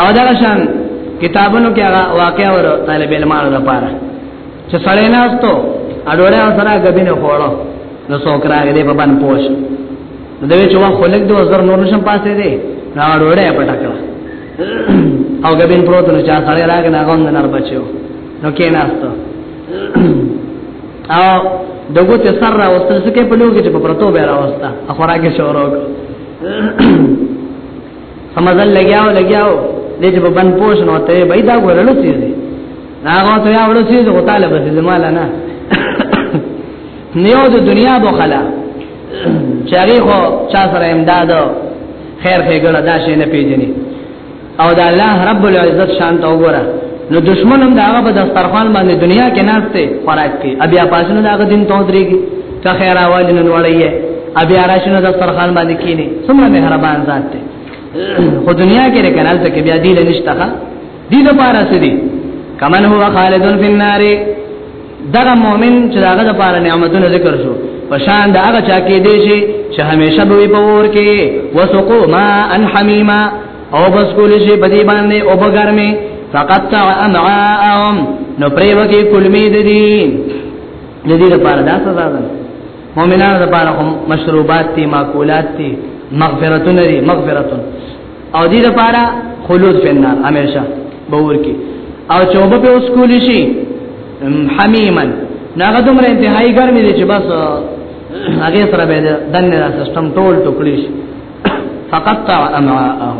او دا شان کتابونو کې هغه واقعا ور طالب علمانو لپاره چې سړی ناستو اډوړې سره غبینه خوړو نو څوک راغی دې په باندې پوښ نو دوی چې وا خلک د وزر نور نشم پاسې دې نو اډوړې پټکړه او غبین پروت نو چا سړی راغی نه غوند نر بچو نو کې ناستو او دغه ته سر را وستل سکه په لوګي چې په پرتو به را وستا اخوراګه شورو سمزل لګیاو لګیاو دې چې په بن پوش نو ته به دا ګورلو سي دي ناغه ته یا ورو سي دي غطاله به زماله نه نیو د دنیا بوخلا چاري خو چا سره امداد خیر خېګړه دا شي نه پیژني او دا الله رب العزت شان ته وګوره نو دشمن هم دا هغه په دسترخوان باندې دنیا کې ناشته خوراک کوي بیا پاسنه دا دین ته درېږي که خیر اواز نه وړي ابي اراشنه د سرخان باندې کینی څومره مهربان ذات دی خو دنیا کې رکنال ته کې بیا دی لنشتہ دی د پاره سدي کمن هو خالد فی النار دغه مؤمن چې داغه د پاره نعمتونه ذکر شو پشان دا هغه چا کې دی شي چې همیشه به په ور کې وسقو ما ان حمیما او بس کول شي بدی باندې او بګرمه فقط امعاءهم نو پریو کې کلمی دي د دې لپاره دا سزا ده مؤمنانو لپاره هم مشروبات دي ماکولات دي مغفرتون دي مغفرتون او دې لپاره خلود په نار همیشه باور کې او چوبه په اوس کول شي حمیمن ناغه دومره انتهایی ګرمي دي چې بس هغه سره به دنه دا سیستم ټول ټوکلی شي فقط تع امعاءهم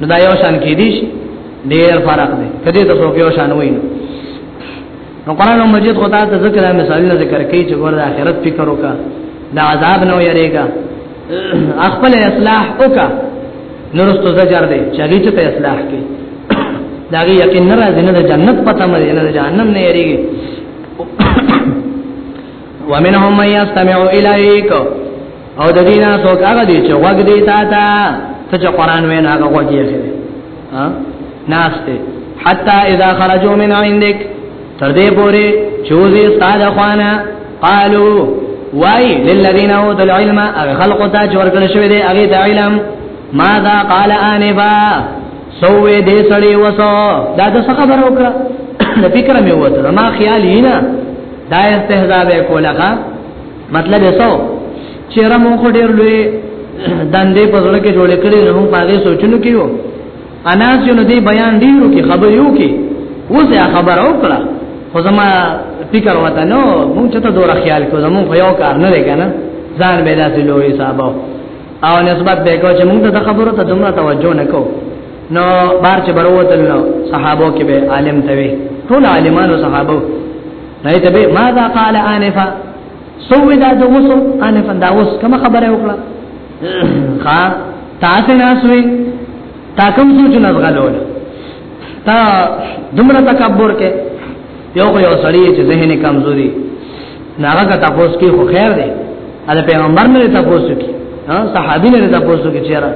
نو دا یو شان کې دي ډیر فرق دی کدی ته څوک یو شان وایي نو قران مجید خدا ته ذکر مثالونه ذکر کوي چې ګور د آخرت فکر وکا د عذاب نه یریګا خپل اصلاح وکا نورستو زجر دی چې هغه ته اصلاح کوي دا غي یقین نه راځي نه د جنت پته مې نه د جهنم نه یریږي ومنهم من يستمع اليك او د دینه څوک هغه دی چې وګ دی تا تا ته چې قران وین هغه وګی اخی ها ناشته حتا اذا خرجوا من عندك تر دې پوري چوزي استاد خوانه قالو وای للذین اوت العلم اغه خلق ته جوړ کړی شوی دی اغه ته علم ماذا قال انفا سوې دې سړی وسو دا د څه خبر وکړه د فکر مې وته ما خیال یې نه دا استهزاء به کوله مطلب یې څو چیرې مونږ ډېر لوی دندې په ځل کې جوړې کړې نو موږ باندې سوچونه کیو انا چې نو دې بیان ډیرو کې خبر یو کې اوسه خبر او کړه خو زما فکر وته نو موږ چې ته دوره خیال کو زمو په یو کار نه دی کنه ځان به داسې لوی حساب او نسبت به کو چې موږ ته خبرو ته دومره توجه نه کو نو بار چې بروتل نو صحابو کې به عالم ته وي ټول عالمانو صحابو نه ته به ماذا قال انفا سوې دا د وسو انفا دا وس کوم خبره وکړه ها تاسو نه سوې تا کوم سوچ نه غلول تا دمر تکبر کې یو خو یو سړی چې ذهن کمزوري ناغه کا تاسو کې خو خیر دی دا پیغمبر نه تاسو کې ها صحابي نه تاسو کې چیرې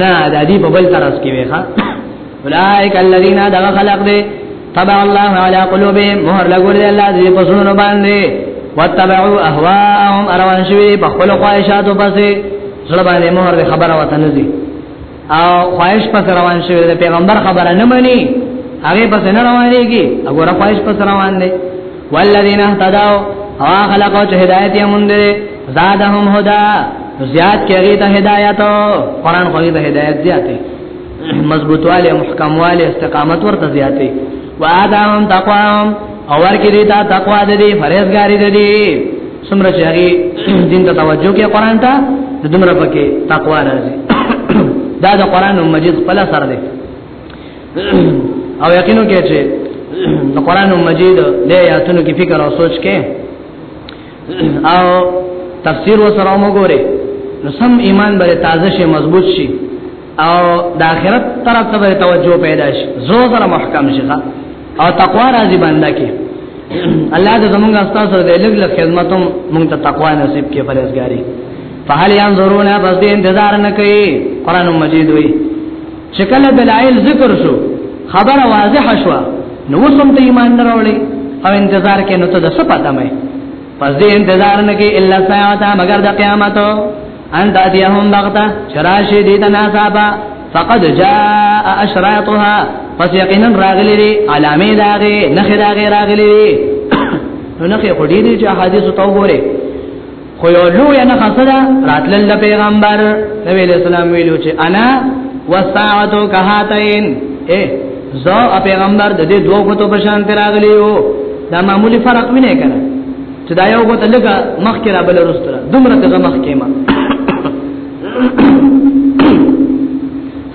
نه د دې په بل طرف کې وي ها اولائک الذین دغه خلق دې تبع الله علی قلوبهم مهر لګور دې الله دې په سونو باندې وتبعوا اهواهم اروان شوی په خپل خواهشاتو پسې زړه باندې مهر دې خبره وته نه دي او خواهش پس روان شوی دې پیغمبر خبره نه مني هغه پس نه روانيږي هغه خواهش پس روان دي والذین اهتدوا او خلق چې هدایت یې مونږ دې زادهم هدا زیات کړي ته هدایت قرآن خو دې هدایت زیاتې مضبوطواله محکمواله استقامت ورته زیاتې وادام تقوام او ورکی دی تا تقوا د دې فرزګاری د دې سمره چې هغه دین ته توجه کوي قران ته د دومره پکې تقوا راځي دا د قران مجید په لار سره دی او یقینو کې چې د قران مجید له آیاتونو کې فکر او سوچ کې او تفسیر وسره مو ګوره نو سم ایمان بر تازه شي مضبوط شي او د آخرت طرف ته توجه پیدا شي زو سره محکم شي او تقوا راځي باندې کې الله دې زمونږ استاد سره د لګ لګ خدمتوم مونږ ته تقوا نصیب کې پرېزګاری فهل ينظرون بس دې انتظار نه کوي قران مجید وایي چې کله دلایل ذکر شو خبره واضحه شو نو وسم ته ایمان نه راوړي او انتظار کې نو ته د څه پته مې پس دې انتظار نه کې الا ساعتا مگر د قیامت ان تاتيهم بغته شراشي دې ته ناصابا فقد جاء اشراطها پس یقینا راغلي دي علامه داغه نخ داغه راغلي دي نو نخ خو دې چې حدیث تو غوره خو یو لوی نه خاصه راتلل پیغمبر نبی علیہ السلام ویلو چې انا وساعتو کهاتین اے زو پیغمبر د دې دوه غوتو په شان تراغلیو دا معمولی فرق وینه کړه چې دا یو غوته لګه مخ کې را بل رستره دومره ته مخ کې ما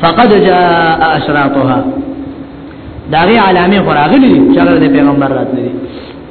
فقد جاء اشراطها داغي علامه فراغلی چې د پیغمبر راتللی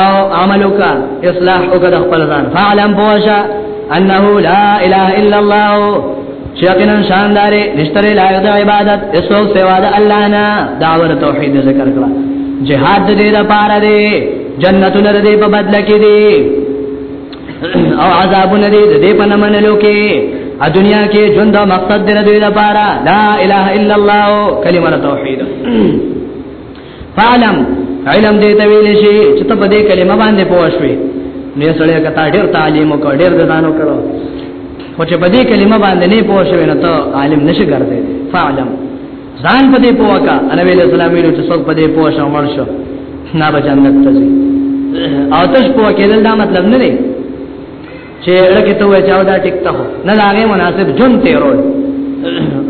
او عمل وکا اصلاح وکا د خپل ځان فعلم بوشا انه لا اله الا الله یقینا شاندار نشتر لایق د عبادت اسو سوا د الله نه داور توحید ذکر کړه جهاد دې د پاره دې جنت لر دې په بدل کې دې او عذاب نه دې دې په منلو کې ا دنیا کې ژوند مقصد دې د پاره لا اله الا الله کلمه توحید فعلم علم دې ته ویل شي چې ته په دې کلمه باندې پوه شوې نه سړی کته ډېر تعلیم وکړ ډېر ځانو کړو خو چې په دې کلمه باندې نه پوه شوې نو ته عالم نشي ګرځې فعلم ځان په دې پوه کا انا ویل اسلام ویل چې څوک په دې پوه شو مړ شو نه به جنت ته ځي او تاسو پوه کېدل دا مطلب نه دی چې لکه ته وای چاو دا ټیک ته نه لاغه مناسب جون تیرول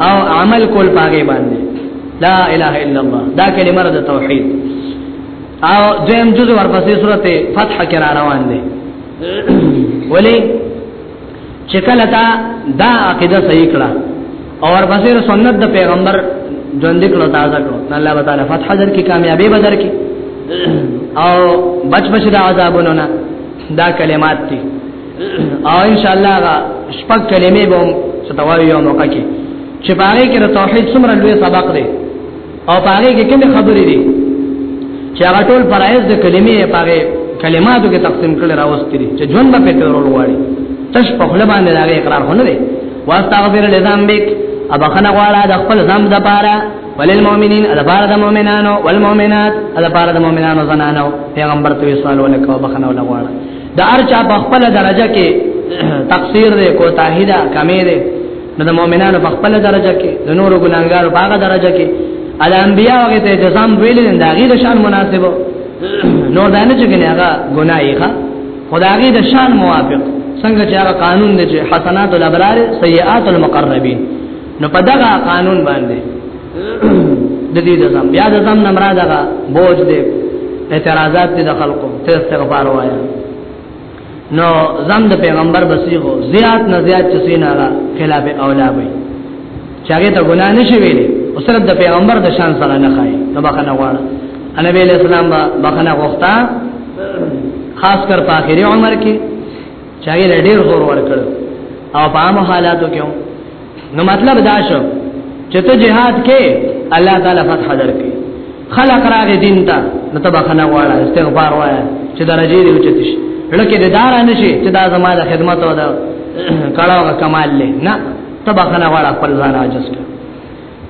او عمل کول پاګې باندې لا اله الا الله دا کلمه د توحید او دیم جز ورپسې سورته فتح کې را روان دي ولی چې کله تا دا عقیده صحیح کړه او ورپسې سنت د پیغمبر ژوند کړو تازه کړو الله تعالی فتح در کی کامیابی بدر کی او بچ بچ د عذابونو نه دا کلمات دي او ان شاء الله شپږ کلمې به ستوایو موقع کې چې باغې کې توحید څومره لوی سبق دی او پاره کې کوم خبرې دي چې هغه ټول فرایض د کلمې پاره کلماتو کې تقسیم کړي راوستي دي چې ژوند په تورول غواړي تش په خپل باندې دا اقرار هونه دي واستغفر لذنبک ابخنا غواړه د خپل ذنب د پاره وللمؤمنین ادبار د مؤمنانو والمؤمنات ادبار د مؤمنانو زنانو پیغمبر ته سوال ولکو بخنه ولا غواړه د ارچا په خپل درجه کې تقصیر دې کوتاهی دا کمی دې نو د مؤمنانو په خپل درجه کې د نورو ګناګارو په هغه درجه کې ال انبیاء هغه ته جزام ویل نه داغي د شان مناسب نور دانه چې کنه هغه ګناي ښه خدایي د شان موافق څنګه چې هغه قانون دی چې حسنات الابرار سیئات المقربین نو په دغه قانون باندې د دې جزام بیا د زم نه مراد هغه بوج دی اعتراضات دي د خلکو ته استغفار وایا نو زم د پیغمبر بسیغو زیات نه زیات چې سینا را خلاف اولا وي چاګه ته ګناه نشي ویلې او صرف د پیغمبر د شان سره نه خای ته بخنه غواړه نبی علیہ السلام با بخنه غوښتا خاص کر په اخري عمر کې چاګه ډیر زور ورکړ او په عام حالاتو کې نو مطلب دا شو چې ته جهاد کې الله تعالی فتح درکې خلق راغې دین ته نو تبا خنا واړه استغفار وایا چې درجه دې اوچت شي لکه دې دار نه شي چې دا زما د خدمت او د کړهو کمال لې نه تبا خنا واړه خپل ځان عاجز کړ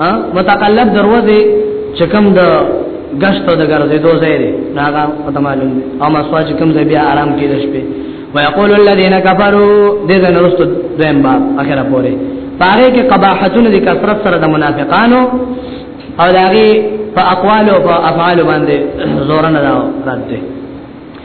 ها متقلب دروازه چې کوم د گشت د ګرځې دوه ځای دی ناګه پته معلوم دی او مسوا چې کوم ځای بیا آرام کې دشپې ويقول الذين كفروا دې نه رسول دیم باب اخره پوره پاره کې قباحتونه د کثرت سره د منافقانو او داغي په اقوال او په افعال باندې زور نه راځي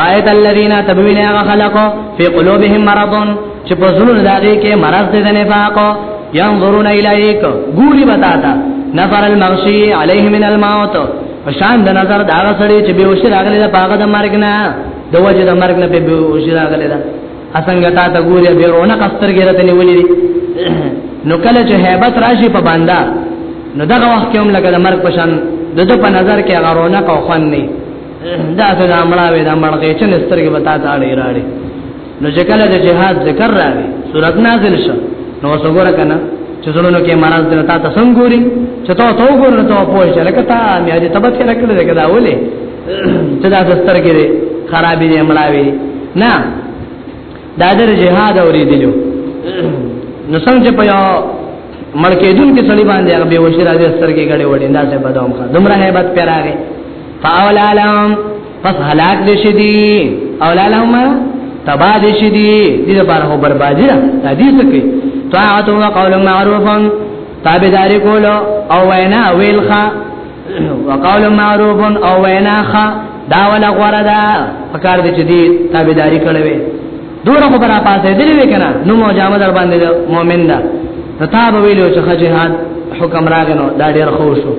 رایت الذین تبوین هغه خلقو فی قلوبهم مرض چې په زړه داږي کې مرض دې نه پاکو ينظرون الیک ګوري بتاتا نفر المغشی علیه من الموت شان د نظر دا سړی چې به وشي راغلی دا پاګه د مرګ نه د وجه د مرګ نه به وشي راغلی دا اسنګ تا ته ګوري به رونه کستر ګرته نیولې نو کله چې hebat راشي په باندا نو دغه وخت کې هم لګا د مرګ پشان د د په نظر کې غرونه کو خون نه دا ته دا مړاوي دا مړغې چې نسترګې بتا ته اړې راړې نو چې کله د جهاد ذکر راغی سورۃ نازل شو نو وسوګره کنه چې زړونو کې مرز دې تا ته څنګه ګوري چې ته تو ګور نه ته پوه چې لکه تا مې دې تبت کې لکه دې کدا ولې چې دا دستر کې دې خراب دې مړاوي نه دا د جهاد اورې دیلو نو څنګه په یو مړ کېدون کې سړي باندې هغه به وشي راځي سترګې غړې وړې دا څه بدوم ښه دومره hebat پیراغه فاول علم پس هلاک دي شي دي اول علم تبا دي شي دي دې لپاره هو بربادي را دي څه کوي طاعت او قول معروف تابعداري کول او وینا ویلخه وقول معروف او وینا خ دا ولا غره دا پکار دي چې دي تابعداري کړې وي دوره خو برا پاسه دي وی کنه نو مو جامه در باندې مؤمن دا تاب ویلو چې خجهاد حکم راغنو دا ډیر خو شو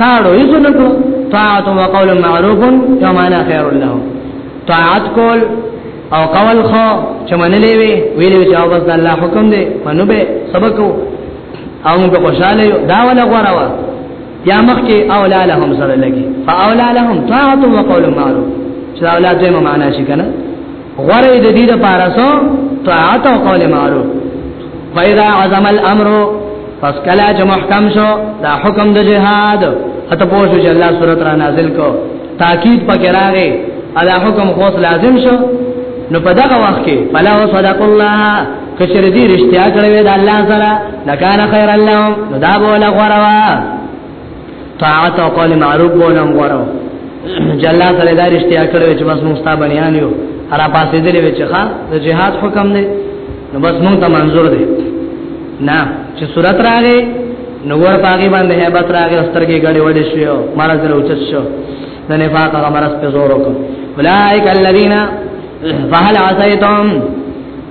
تاړو یې څه نکړو طاعت او قول معروف یوم انا خیر له طاعت کول او قول خو چې منلې وی ویلو چې او بس الله حکم دی منو به سبقو او موږ خوشاله یو دا ولا غره وا یا مخ کې اولا لهم سره لګي فاولا لهم طاعت و قول معروف چې اولا دې معنا شي کنه غره دې دې لپاره سو طاعت او قول معروف فاذا عزم الامر پس کلا چې محکم شو دا حکم د جهاد اته پوه شو چې الله سورۃ را نازل کو تاکید پکې راغی ادا حکم خو لازم شو نو په دغه وخت کې فلا صدق الله کچر دې رښتیا کړې وې د الله سره لکان خیر الله نو دا بوله غوروا طاعت او قول معروف بوله غوروا جلا سره دا رښتیا کړې چې بس موږ ستاسو بنیان یو را پاسې دې وې چې ښا د جهاد حکم دی نو بس موږ ته منظور دی نه چې صورت راغې نو ور پاګې باندې hebat راغې سترګې غړې وړې شو مال سره اوچت شو د نفاق هغه مرز په زور وکړ اولائک الذین فهل عصیتم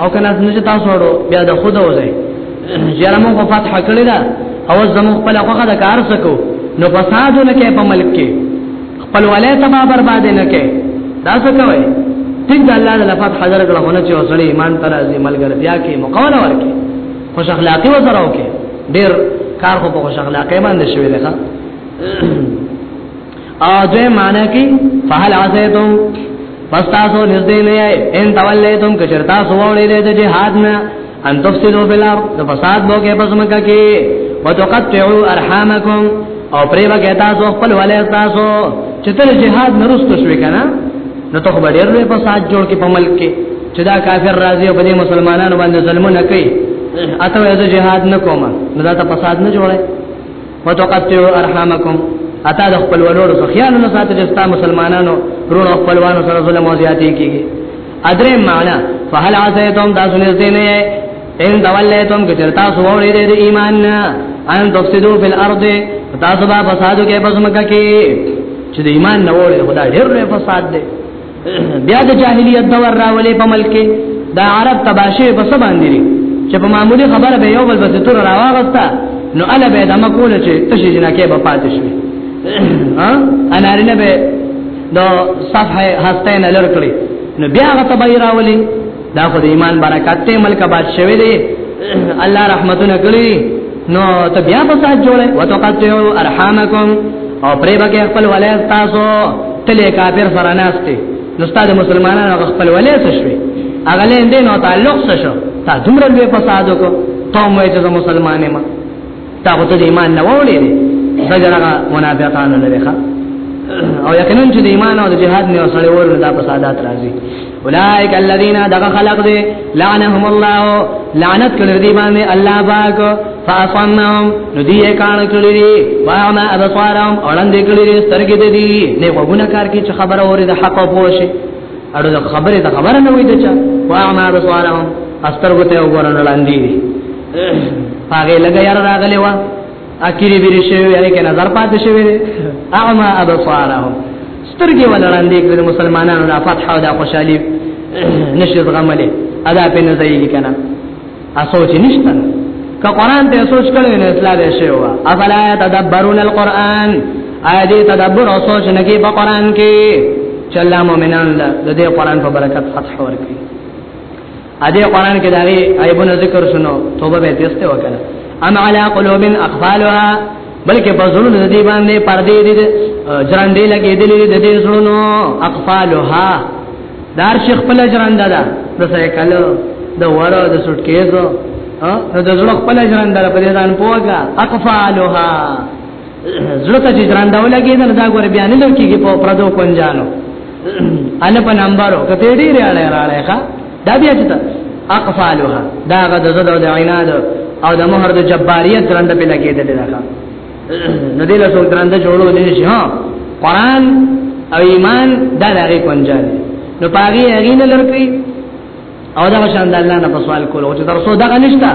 او کنه نو چې تاسو ورو بیا د خود اوځي یاره موږ فتح کړی دا او زمو خپل هغه د کار سکو نو فساد نه کې په ملک کې خپل ولې تبا برباد نه کې دا څه کوي ټیک د الله د فتح حضرت کړه هونه چې وسړي ایمان تر ازي ملګرتیا کې مقاله ورکي خوش اخلاقی وسره وکي ډیر کار خو په خوش اخلاقی باندې شوی دی ښا او دوی معنی کی فهل عزیتم پس تاسو نزدې نه یې ان تولیتم کچر تاسو وړې دې د جهاد نه ان تفسدوا فی الارض د فساد بوګه پس مکه کې وتقطعوا ارحامکم او پرې وګه تاسو خپل ولې تاسو چې تر جهاد نه رسته شوې کنه نو ته خو ډېر لوی فساد جوړ کې په ملک کې چې دا کافر راځي او بده مسلمانانو باندې ظلمونه کوي اته یې جهاد نه کومه نو دا ته فساد نه جوړه وتقطعوا ارحامکم اتا د خپل ولور څخه خیال نه ساتي چې تاسو مسلمانانو ورونو خپلوانو سره ظلم او زیاتی کیږي ادرې معنا فهل عسیتم تاسو نه زینې ان دولیتم کې چرتا سو اورې دې ایمان نه ان تفسدو فی الارض تاسو با فسادو کې بزمکه کې چې ایمان نه وره خدای ډېر لوی فساد دی بیا د جاهلیت دور راولې په ملک کې دا عرب تباشه په سبا باندې چې په معمولی خبره به یو بل بس تور راوغستا نو الا به دمه کول چې تشې جنکه به پاتې شي ها انارینه به د صفحه هسته نه لړ کړی نو بیا هغه تبای راولې دا خو د ایمان برکات ته ملک باد شوی دی الله رحمتونه کړی نو ته بیا په سات جوړه وتقطعوا ارحامکم او پرې بګه خپل ولې تاسو تلې کافر سره ناشته نو استاد مسلمانانو خپل ولې څه شوی هغه له دې نو تعلق څه شو تا دومره لوی فساد وکړ ته مې چې مسلمانې ما تا خو ته ایمان نه وړې زجر هغه منافقانو نه ښه او یقینا چې د ایمان او د جهاد نه وسړې ور دا په سادات راځي اولائک الذین دغه خلق دې لعنهم الله لعنت کړی دی باندې الله پاک فاصنهم ندی کان کړی دی واما ابصارهم اولند کړی دی سترګې دې نه وګونه کار کې چې خبره اوري د حق او پوښي اړو د خبره د خبره نه وې ته چا واما ابصارهم استرګو ته وګورن لاندې هغه لګا یار راغلی و اکیری بیری شوی هغه کې نظر پاتې شوی دی اعما ابصارهم سترګې ولړاندې کړې مسلمانانو د فتح او د خوشحالي نشي زغملې ادا په نه ځایږي کنه اسوچ نشته که قران ته سوچ کړو نه اصلاح به شي وا افلا تدبرون القران ایا دې تدبر او سوچ نه کې په قران کې چې الله مؤمنان له دې قران په برکت فتح ورکړي ا دې قران کې داغي عیبونه ذکر شنو توبه به تسته وکړه ام علی قلوب اقفالها بلکې په زړه د دې باندې پردې دې جران دې لګې دې دې دې زړونو اقفالها دار شیخ په لجران دادا د سایکل د وړو د سټکیزو ها د زړه خپل ژوند در په دې ځان پوګه اقفالها زړه ته چې ځراندا ولګي دا دا ګور بیان نه کیږي په پردو کنجانو ان په نمبرو کته ډیر اړه راړه ښا دا بیا چې اقفالها دا غد زده او د عیناد او د مہر د جباریت ځراندا په لګي دي دا ښا نو دې له څو ځراندا جوړو دي شي ها قران او ایمان دا لري کنجان نو پاګي هغه نه لرکې او دا شان د الله نه په سوال کول او چې درسو دغه نشته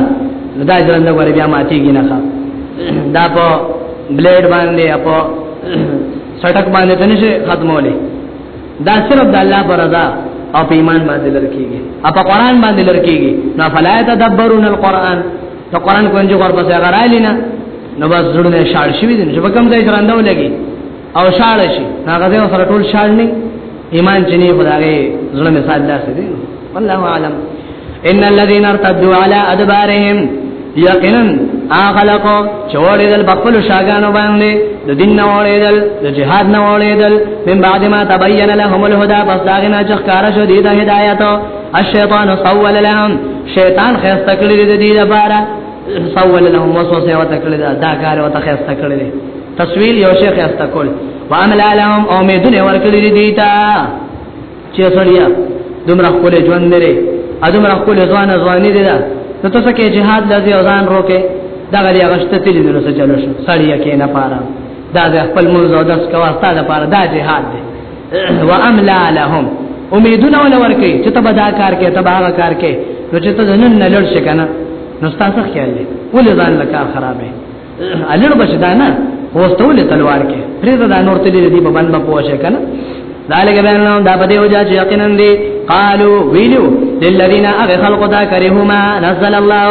دا ژوند غوړي بیا ماتيږي نه ښه دا په بلیډ باندې په سټک باندې تنه شي ختمولې دا صرف د الله پر رضا او په ایمان باندې لړکیږي او په قران باندې لړکیږي نو فلا تدبرون القران ته قران کوم جو ور پسې غرالینا نو بس زړه نه شاړ شي دي چې په کوم ځای ژوند ولګي او شال شي هغه دې سره ټول شال نه ایمان چې نه خدای زړه مثال داسې دی والله اعلم ان الذين ارتدوا على ادبارهم یقینا اغلقو چوڑی دل بخپل شاگانو باندې د دین نه وړی دل د جهاد نه وړی دل من بعد ما تبین لهم الهدى پس داغنا چخکار شو دی د هدایت الشیطان سول لهم شیطان خسته کړی دی د دې لپاره سول لهم وسوسه وتکړه دا, دا کار وتخه استکړه تسویل یو شیخ استکول وعمل لهم امیدونه ورکړي دي تا چې سړیا دومره خپل ژوند لري ادمره خپل ځوان ځوان دي دا نو تاسو کې جهاد لذي ځان روکه دا غلي غشته تل نو څه چلو شو سړیا کې نه پاره دا خپل موږ زودس کوا ستاده پاره دا جهاد دی واملا لهم امیدونه ول ورکه چې تبا دا کار کې تبا هغه کار کې نو چې ته نن نه لړ شې کنه نو تاسو خیال دې ولې ځان لکه خرابې الړ بچ دا نه وستول تلوار کې پرې دا نور ته دې په باندې پوښه کنه ذالک بینهم دا بده وجا چې یقینا دې قالو ویلو للذین اغه خلق دا کرهما نزل الله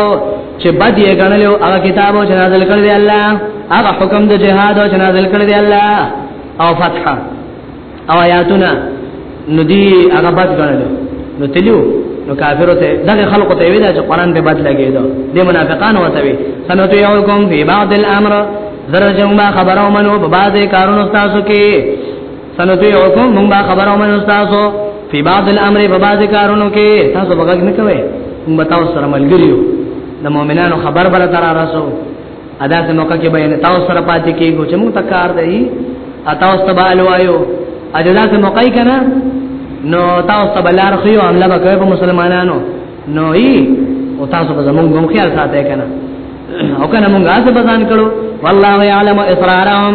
چې بد یې غنلو هغه کتابو چې نازل کړی دی الله هغه حکم د جهاد او چې نازل کړی دی الله او فتح او آیاتنا ندی هغه بد غړل نو تلو نو کافر ته دغه خلق ته ویل چې قران به بد لګیدو د منافقان وته وی سنتو یوکم فی بعض الامر درجم ما خبرو منو په بعض کارونو تاسو کې سنتو یوکم مونږ ما خبرو منو تاسو فی بعض الامر په بعض کارونو کې تاسو بغږ نه کوي مونږ تاسو سره ملګریو د مؤمنانو خبر بل تر رسو ادا سه موقع کې بیان تاسو سره پاتې کیږو چې موږ تکار دی اتا اوس تبا الوایو اجدا سه موقع کنا نو تاسو تبا لار خو یو عمله وکړي په مسلمانانو نو ای او تاسو به زمونږ هم خیال ساتي کنا او کنا موږ هغه بزان کړو والله يعلم اسرارهم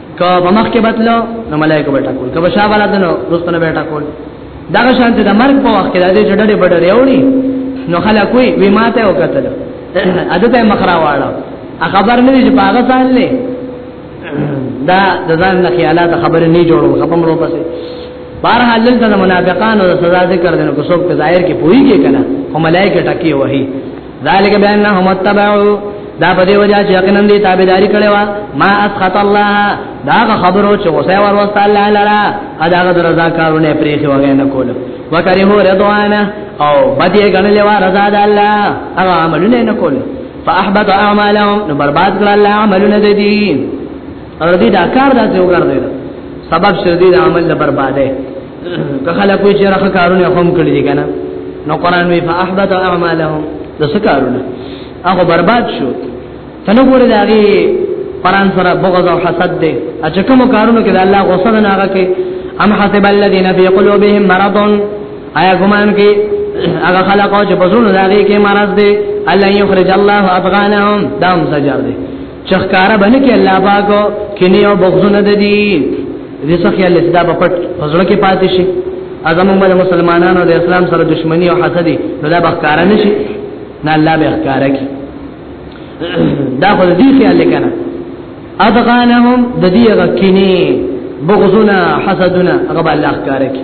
که په مخ کې بتلو نو ملائکه به ټاکول که بشا بالا دنو رستنه به ټاکول دا شانت د مرګ په وخت کې د دې جډړې بډړې اوري نو خلک وي وی ماته وکتل اده ته مخرا واړه خبر نه دي چې پاګه ځان لې دا د ځان نه خیالات خبره نه جوړو خپل مړو پسې بهر حال دلته منافقانو د سزا ذکر دنو کو څوک ظاهر کې پوي کې کنه هم ملائکه ټکی وهي ذالک بانهم اتبعوا دا په دی وجه چې یقینا دی تابعداري کړې وا ما اسخط الله دا خبرو چې غوسه ور وست الله لرا ادا غد رضا کارونه پرې شو غې نه کول وکره رضوانه او بدی غنلې وا رضا د الله هغه عملونه نه کول فاحبط اعمالهم نو برباد کړ الله عملونه دې او دې دا کار داسې وګرځیدل سبب شدید عمل برباده که خلک وي چې راخه کارونه هم کړی دي کنه نو قران وی فاحبط اعمالهم د څه کارونه هغه برباد شو تنه ګوره دا غي قران سره بغض او حسد دي اچ کوم کارونه کې د الله غصه نه هغه کې ام حسب الذين في قلوبهم مرض آیا ګمان کې هغه خلق او چې بزرګ دا غي کې مرض دي الله يخرج الله افغانهم دام سجر دي چخکار باندې کې الله پاک کینه او بغضونه د دې دې څخه الله صدا په پټ فزړه کې پاتې شي اعظم امه مسلمانانو د اسلام سره دښمنی او حسد نو دا بخکار نه شي نه الله به ښکار کی دا خو دې خیال کنه ادغانهم د دې غکینه بغضنا حسدنا غب الله ښکار کی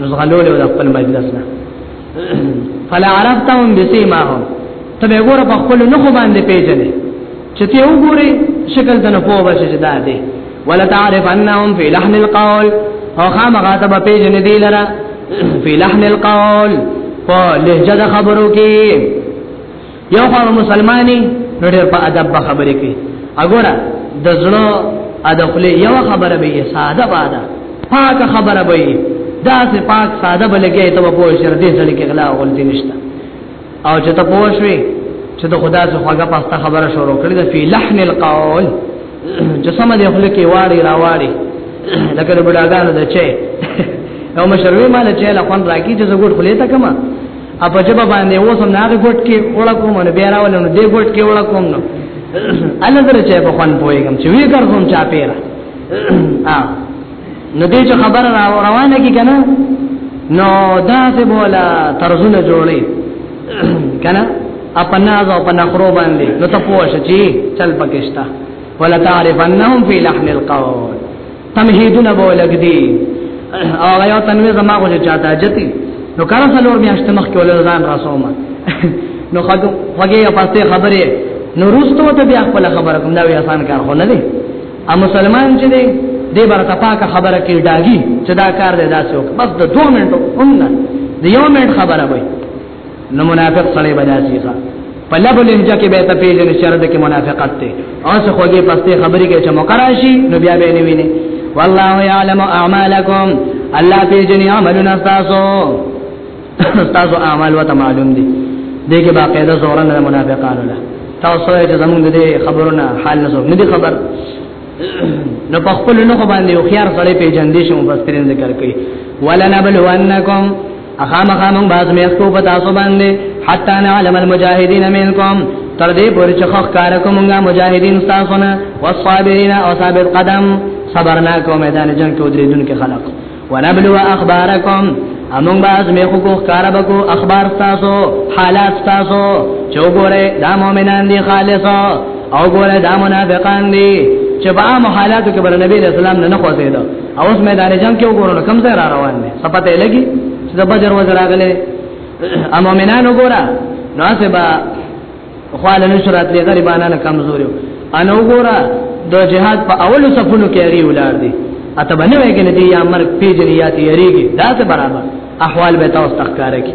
نزغلول او خپل مجلس نه فلا عرفتهم بسيماهم ته به ګوره په خپل نخو باندې پیژنې چې ته وګوري شکل ته نه پوه شې دا دی ولا تعرف انهم في لحن القول او خامغه ته به پیژنې دی لره في لحن القول په لهجه خبرو کې یو خو مسلمانې ډېر په ادب به خبرې کوي اګوره د زړه ادخله یو خبره به ساده باده پاک خبره به دا سه پاک ساده بلګې ته په پوه شر دې ځل کې غلا غلطي نشته او چې ته پوه شوې چې د خدا څخه هغه پاسته خبره شروع کړې ده په لحن القول چې سم دې خپل کې واړی راواړی لکه د بډاګانو د چي او مشروي مال چې له خوان راکی چې زګور خلې تا کما اپا جبا باندې اوسم نه هغه ګټ کې وړه کوم نه بیا راول نو دې ګټ کې وړه کوم نو الله در چې په خوان پويګم چې وی ګرځم چا پیرا ا نو دې چې خبر را روانه کی کنه نو دا څه بولا ترزونه جوړي کنه اپنا ځو په نخرو باندې نو ته پوښتې چل پکشتا ولا تعرفنهم فی لحن القول تمهیدونه به لګدي او یو تنوي زما غو چاته جتی نو کار سلور میاشت مخ کې ولر ځان راسوم نو خدو وګه پاسته خبره نو روستو ته بیا خپل خبره کوم دا وی آسان کار خو نه دی ا مسلمان چې دی دې برته پاکه خبره کې ډاګي چې دا کار دی داسې وک بس د 2 منټو اونګه د یو منټ خبره وای نو منافق سړی بداسي ښه په لبو لنجه کې به ته پیژنې شرط کې منافقت ته او څه خوږې پسته خبرې کې چې مقرر شي نو بیا به نه ویني والله يعلم اعمالكم الله پیژنې عملونه تاسو تاسو اعمال وته معلوم دي دغه باقاعده زورن د منافقانو له تاسو یې زمونږ دې خبرونه حال نه نه دي خبر نو په خپل نو باندې خو خيار سره پیژندې شو مفسرین ذکر کوي ولنبلونکم اخام خامون باز میخکو په تاسو باندې حتا نعلم المجاهدین منکم تر دې پورې چې خخ کار کومګه مجاهدین تاسو نه والصابرین او ثابت قدم صبرنا کو میدان جنگ کې ودریدون کې خلق ونبلو اخبارکم امون باز میخو کو کار بکو اخبار تاسو حالات تاسو چوغره دا مؤمنان دي خالص او ګوره دا منافقان دي چې په عام حالاتو کې بر نبی رسول الله نه خوځیدل اوس میدان جنگ کې وګورئ کوم ځای را روان دي سپته لګي چې د بجر وزر راغله ا مؤمنان وګورا نو سبا خواله نشرات لري غریبانه کمزوري ان وګورا د جهاد په اولو صفونو کې اړي ولار دي اته باندې وګنه دي یا مرګ پیجن یا تیریږي دا څه برابر احوال به تاسو تخکاره کی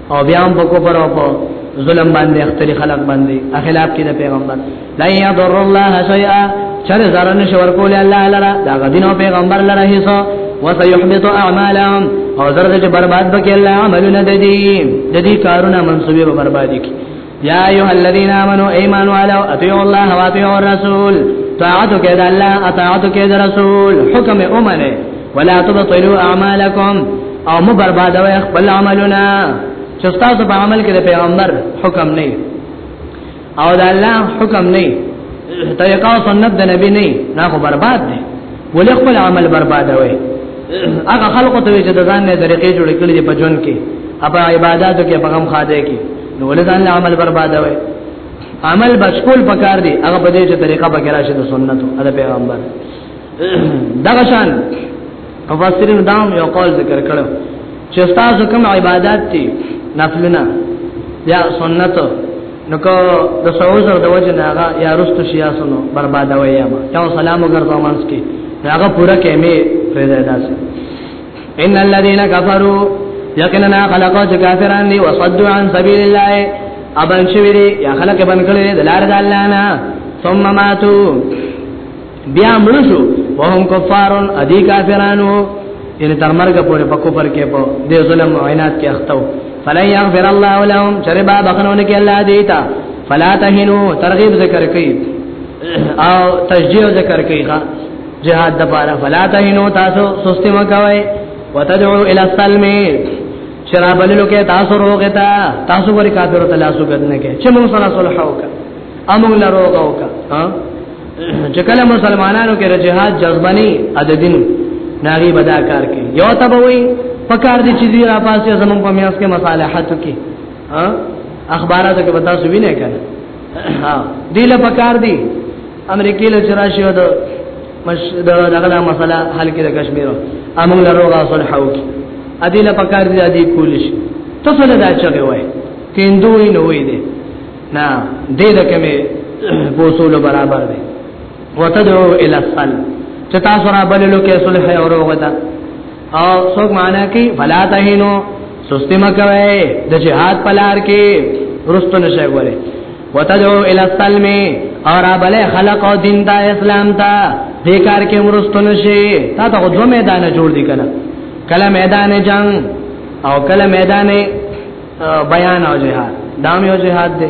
او بیا هم په کفر او په ظلم باندې اختری خلق باندې اخلاف کې د پیغمبر لا یضر الله شیئا چر زرن شور کول الله لرا دا غدینو پیغمبر لرا هیڅ وسيحبط اعمالهم او زرد چې برباد بکې الله عملونه د دې د دې کارونه منسوبې به بربادي کی یا ایها الذین آمنو ایمان والو اطیعوا الله و اطیعوا الرسول طاعت کې د الله اطاعت کې د رسول حکم اومنه ولا تبطلوا اعمالکم او مو بربادوي خپل عملونه چې تاسو په عمل کې د پیغمبر حکم نه او د الله حکم نه طریقه او سنت د نبی نه نه خو برباد دي ولې خپل عمل بربادوي هغه خلق ته چې د ځان نه طریقې جوړې کړې په جون کې اپا عبادتو کې په غم خاده کې نو ولدان عمل برباد وي عمل بشکول پکار دی هغه په دې چې طریقه پکې راشي د سنتو د پیغمبر دغه شان مفسرین دا یو قول ذکر کړو چې تاسو کوم عبادت دي نفلنا یا سنت نو کو د سعوز او د وجه نه هغه یا رست شیا سنو برباد وي یا ما یو سلام وګرځو مانس کې هغه پورا کې می پرې ده داسې ان الذين كفروا یقینا خلقوا چې کافران دي وصدوا عن سبيل الله ابن شویری یا خلق بن کړي د لار د الله نه ثم ماتوا بیا مړ شو وهم کفارون ادي کافرانو ان تر مرګ پورې په کوپر کې په دې ظلم او عینات کې اختو فلا يغفر الله لهم شربا بخنون کې الله دیتا فلا تهنو ترغیب ذکر کوي او تشجیع ذکر کوي جهاد د پاره فلا تهینو تاسو سستی مکوئ وتدعو الى السلم شراب للو کې تاسو روغه تا تاسو ور کافر ته لاسو بدنه کې چې موږ سره صلح وکړه امون لا روغه وکړه ها چې کله مسلمانانو کې جهاد جذبه نه عددین ناری بدا کار کې یو تبوي پکار دي چې دی را پاسه زمون په میاس کې مصالحت کې ها اخباراتو کې بتا سو وینه کړه ها دې له پکار دی امریکې له چرشي او د دغه لا مسله حل کې د کشمیر امو له روغه صلح او کې ادي له پکار دی ادي کولیش تاسو له دا چغه وای تیندو یې نه وای دی نه دې د کومه بوصول برابر دی وتدعو الى الصلح چې تاسو را بللو کې صلح او روغه او څوک معنا کوي فلا تهینو سستی مکوي د جهاد پلار کې رستو نشي غوړي وتدعو الى السلم اور ابل خلق او دین دا اسلام تا دې کار کې مرستو نشي تا ته دوه میدان جوړ دي کنه کله میدان جنگ او کله میدان بیان او جهاد دام یو جهاد دی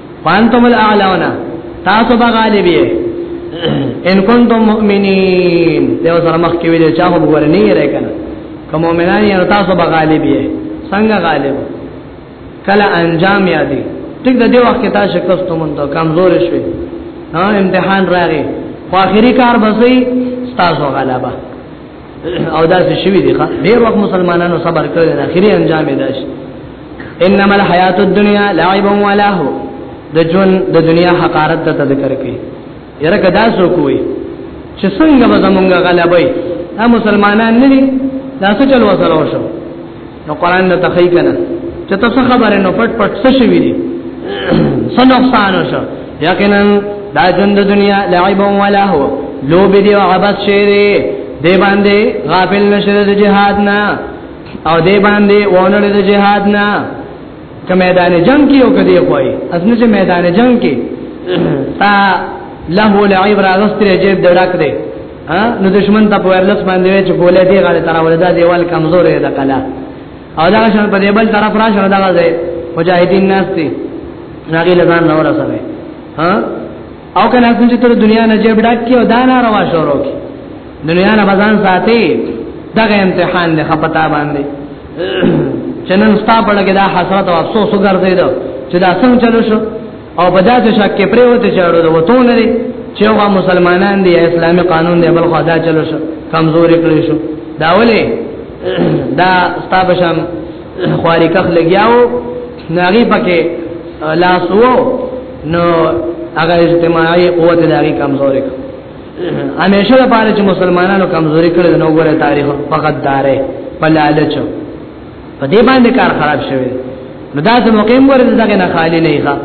وانتم الاعلون تاسو به غالب یې ان کنتم مؤمنین دا سره مخ کې ویل چا خو ورنی یې راکنه کوم مؤمنان یې تاسو به غالب یې څنګه غالب کله انجام یادې ټیک د دې وخت کې تاسو شکست مونږ ته کمزور شوي ها امتحان راغی خو اخري کار بسې تاسو غلبه او دا څه شوی دی ښا ډیر وخت مسلمانانو صبر کړی دا اخیری انجام یې داش انما الحیات الدنیا لعب و لهو د جون د دنیا حقارت ته ذکر کوي یره کدا سو کوی چې څنګه به زمونږ غلبای دا مسلمانان نه دي دا څه چل وسره وشو نو قران نه تخی کنه چې تاسو خبره نو پټ پټ څه شوی دي څه نقصان وشو یقینا دا ژوند دنیا لعب و لهو لوب دی او عبث شی دی دی باندې غافل نشه د جهاد نه او دی باندې وونه د جهاد نه که میدان جنگ کې او کدی کوی اسنه چې میدان جنگ کې تا لهو لعب راغستره جیب دړک دی ها نو دشمن ته په ورلس باندې چې ګولې دی غاړه تر ولدا دیوال کمزور دی د کلا او دا شان په دیبل طرف را شنه دا غځي مجاهدین ناس دي ناګي لزان نو رسوي ها او کله څنګه چې تر دنیا نه جيب ډاک کې او دا نه روا شروع کی دنیا نه بزان ساتي دا امتحان دی خپتا باندې چنن ستا په لګه دا حسرت او افسوس وګرځیدو چې دا څنګه چلو شو او په داسې شک کې پریوت چې اړو د وته نه دي چې هغه مسلمانان دي اسلامي قانون دی بل خدا چلو شو کمزوري کړی شو دا ولې دا ستابشم خواري کخ لګیاو ناغي پکې لاس وو نو هغه اجتماعي قوت داغي کمزوري کړ همیشه لپاره چې مسلمانانو کمزوري کړل نو ګوره تاریخ فقط داره په لالچو په دې باندې کار خراب شوی نو دا څه موقع مور دغه نه خالی نه ښه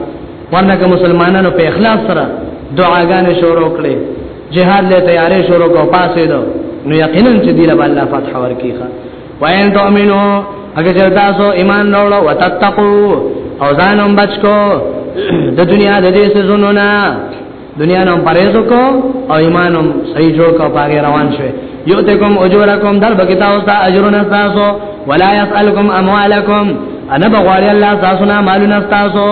ورنه که مسلمانانو په اخلاص سره دعاګانې شروع کړي جهاد له تیارې شروع کو پاسې دو نو یقینا چې دی له الله فتح ورکیخه وین تؤمنو اگر چې تاسو ایمان راوړو وتتقو او ځانم بچو د دنیا د دې سزونو نه دنیا نو پرېزو کو او ایمانم صحیح جوړ کو باغې روان شوه یو ته کوم اجورکم در بکتا او تا اجرنا تاسو ولا يسالکم اموالکم انا بغواړی الله تاسو نه مالونه تاسو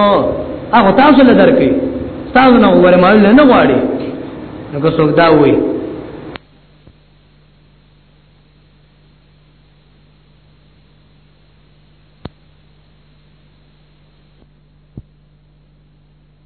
هغه تاسو له درکې تاسو نه غواړي مال نه غواړي نو که څوک دا وایي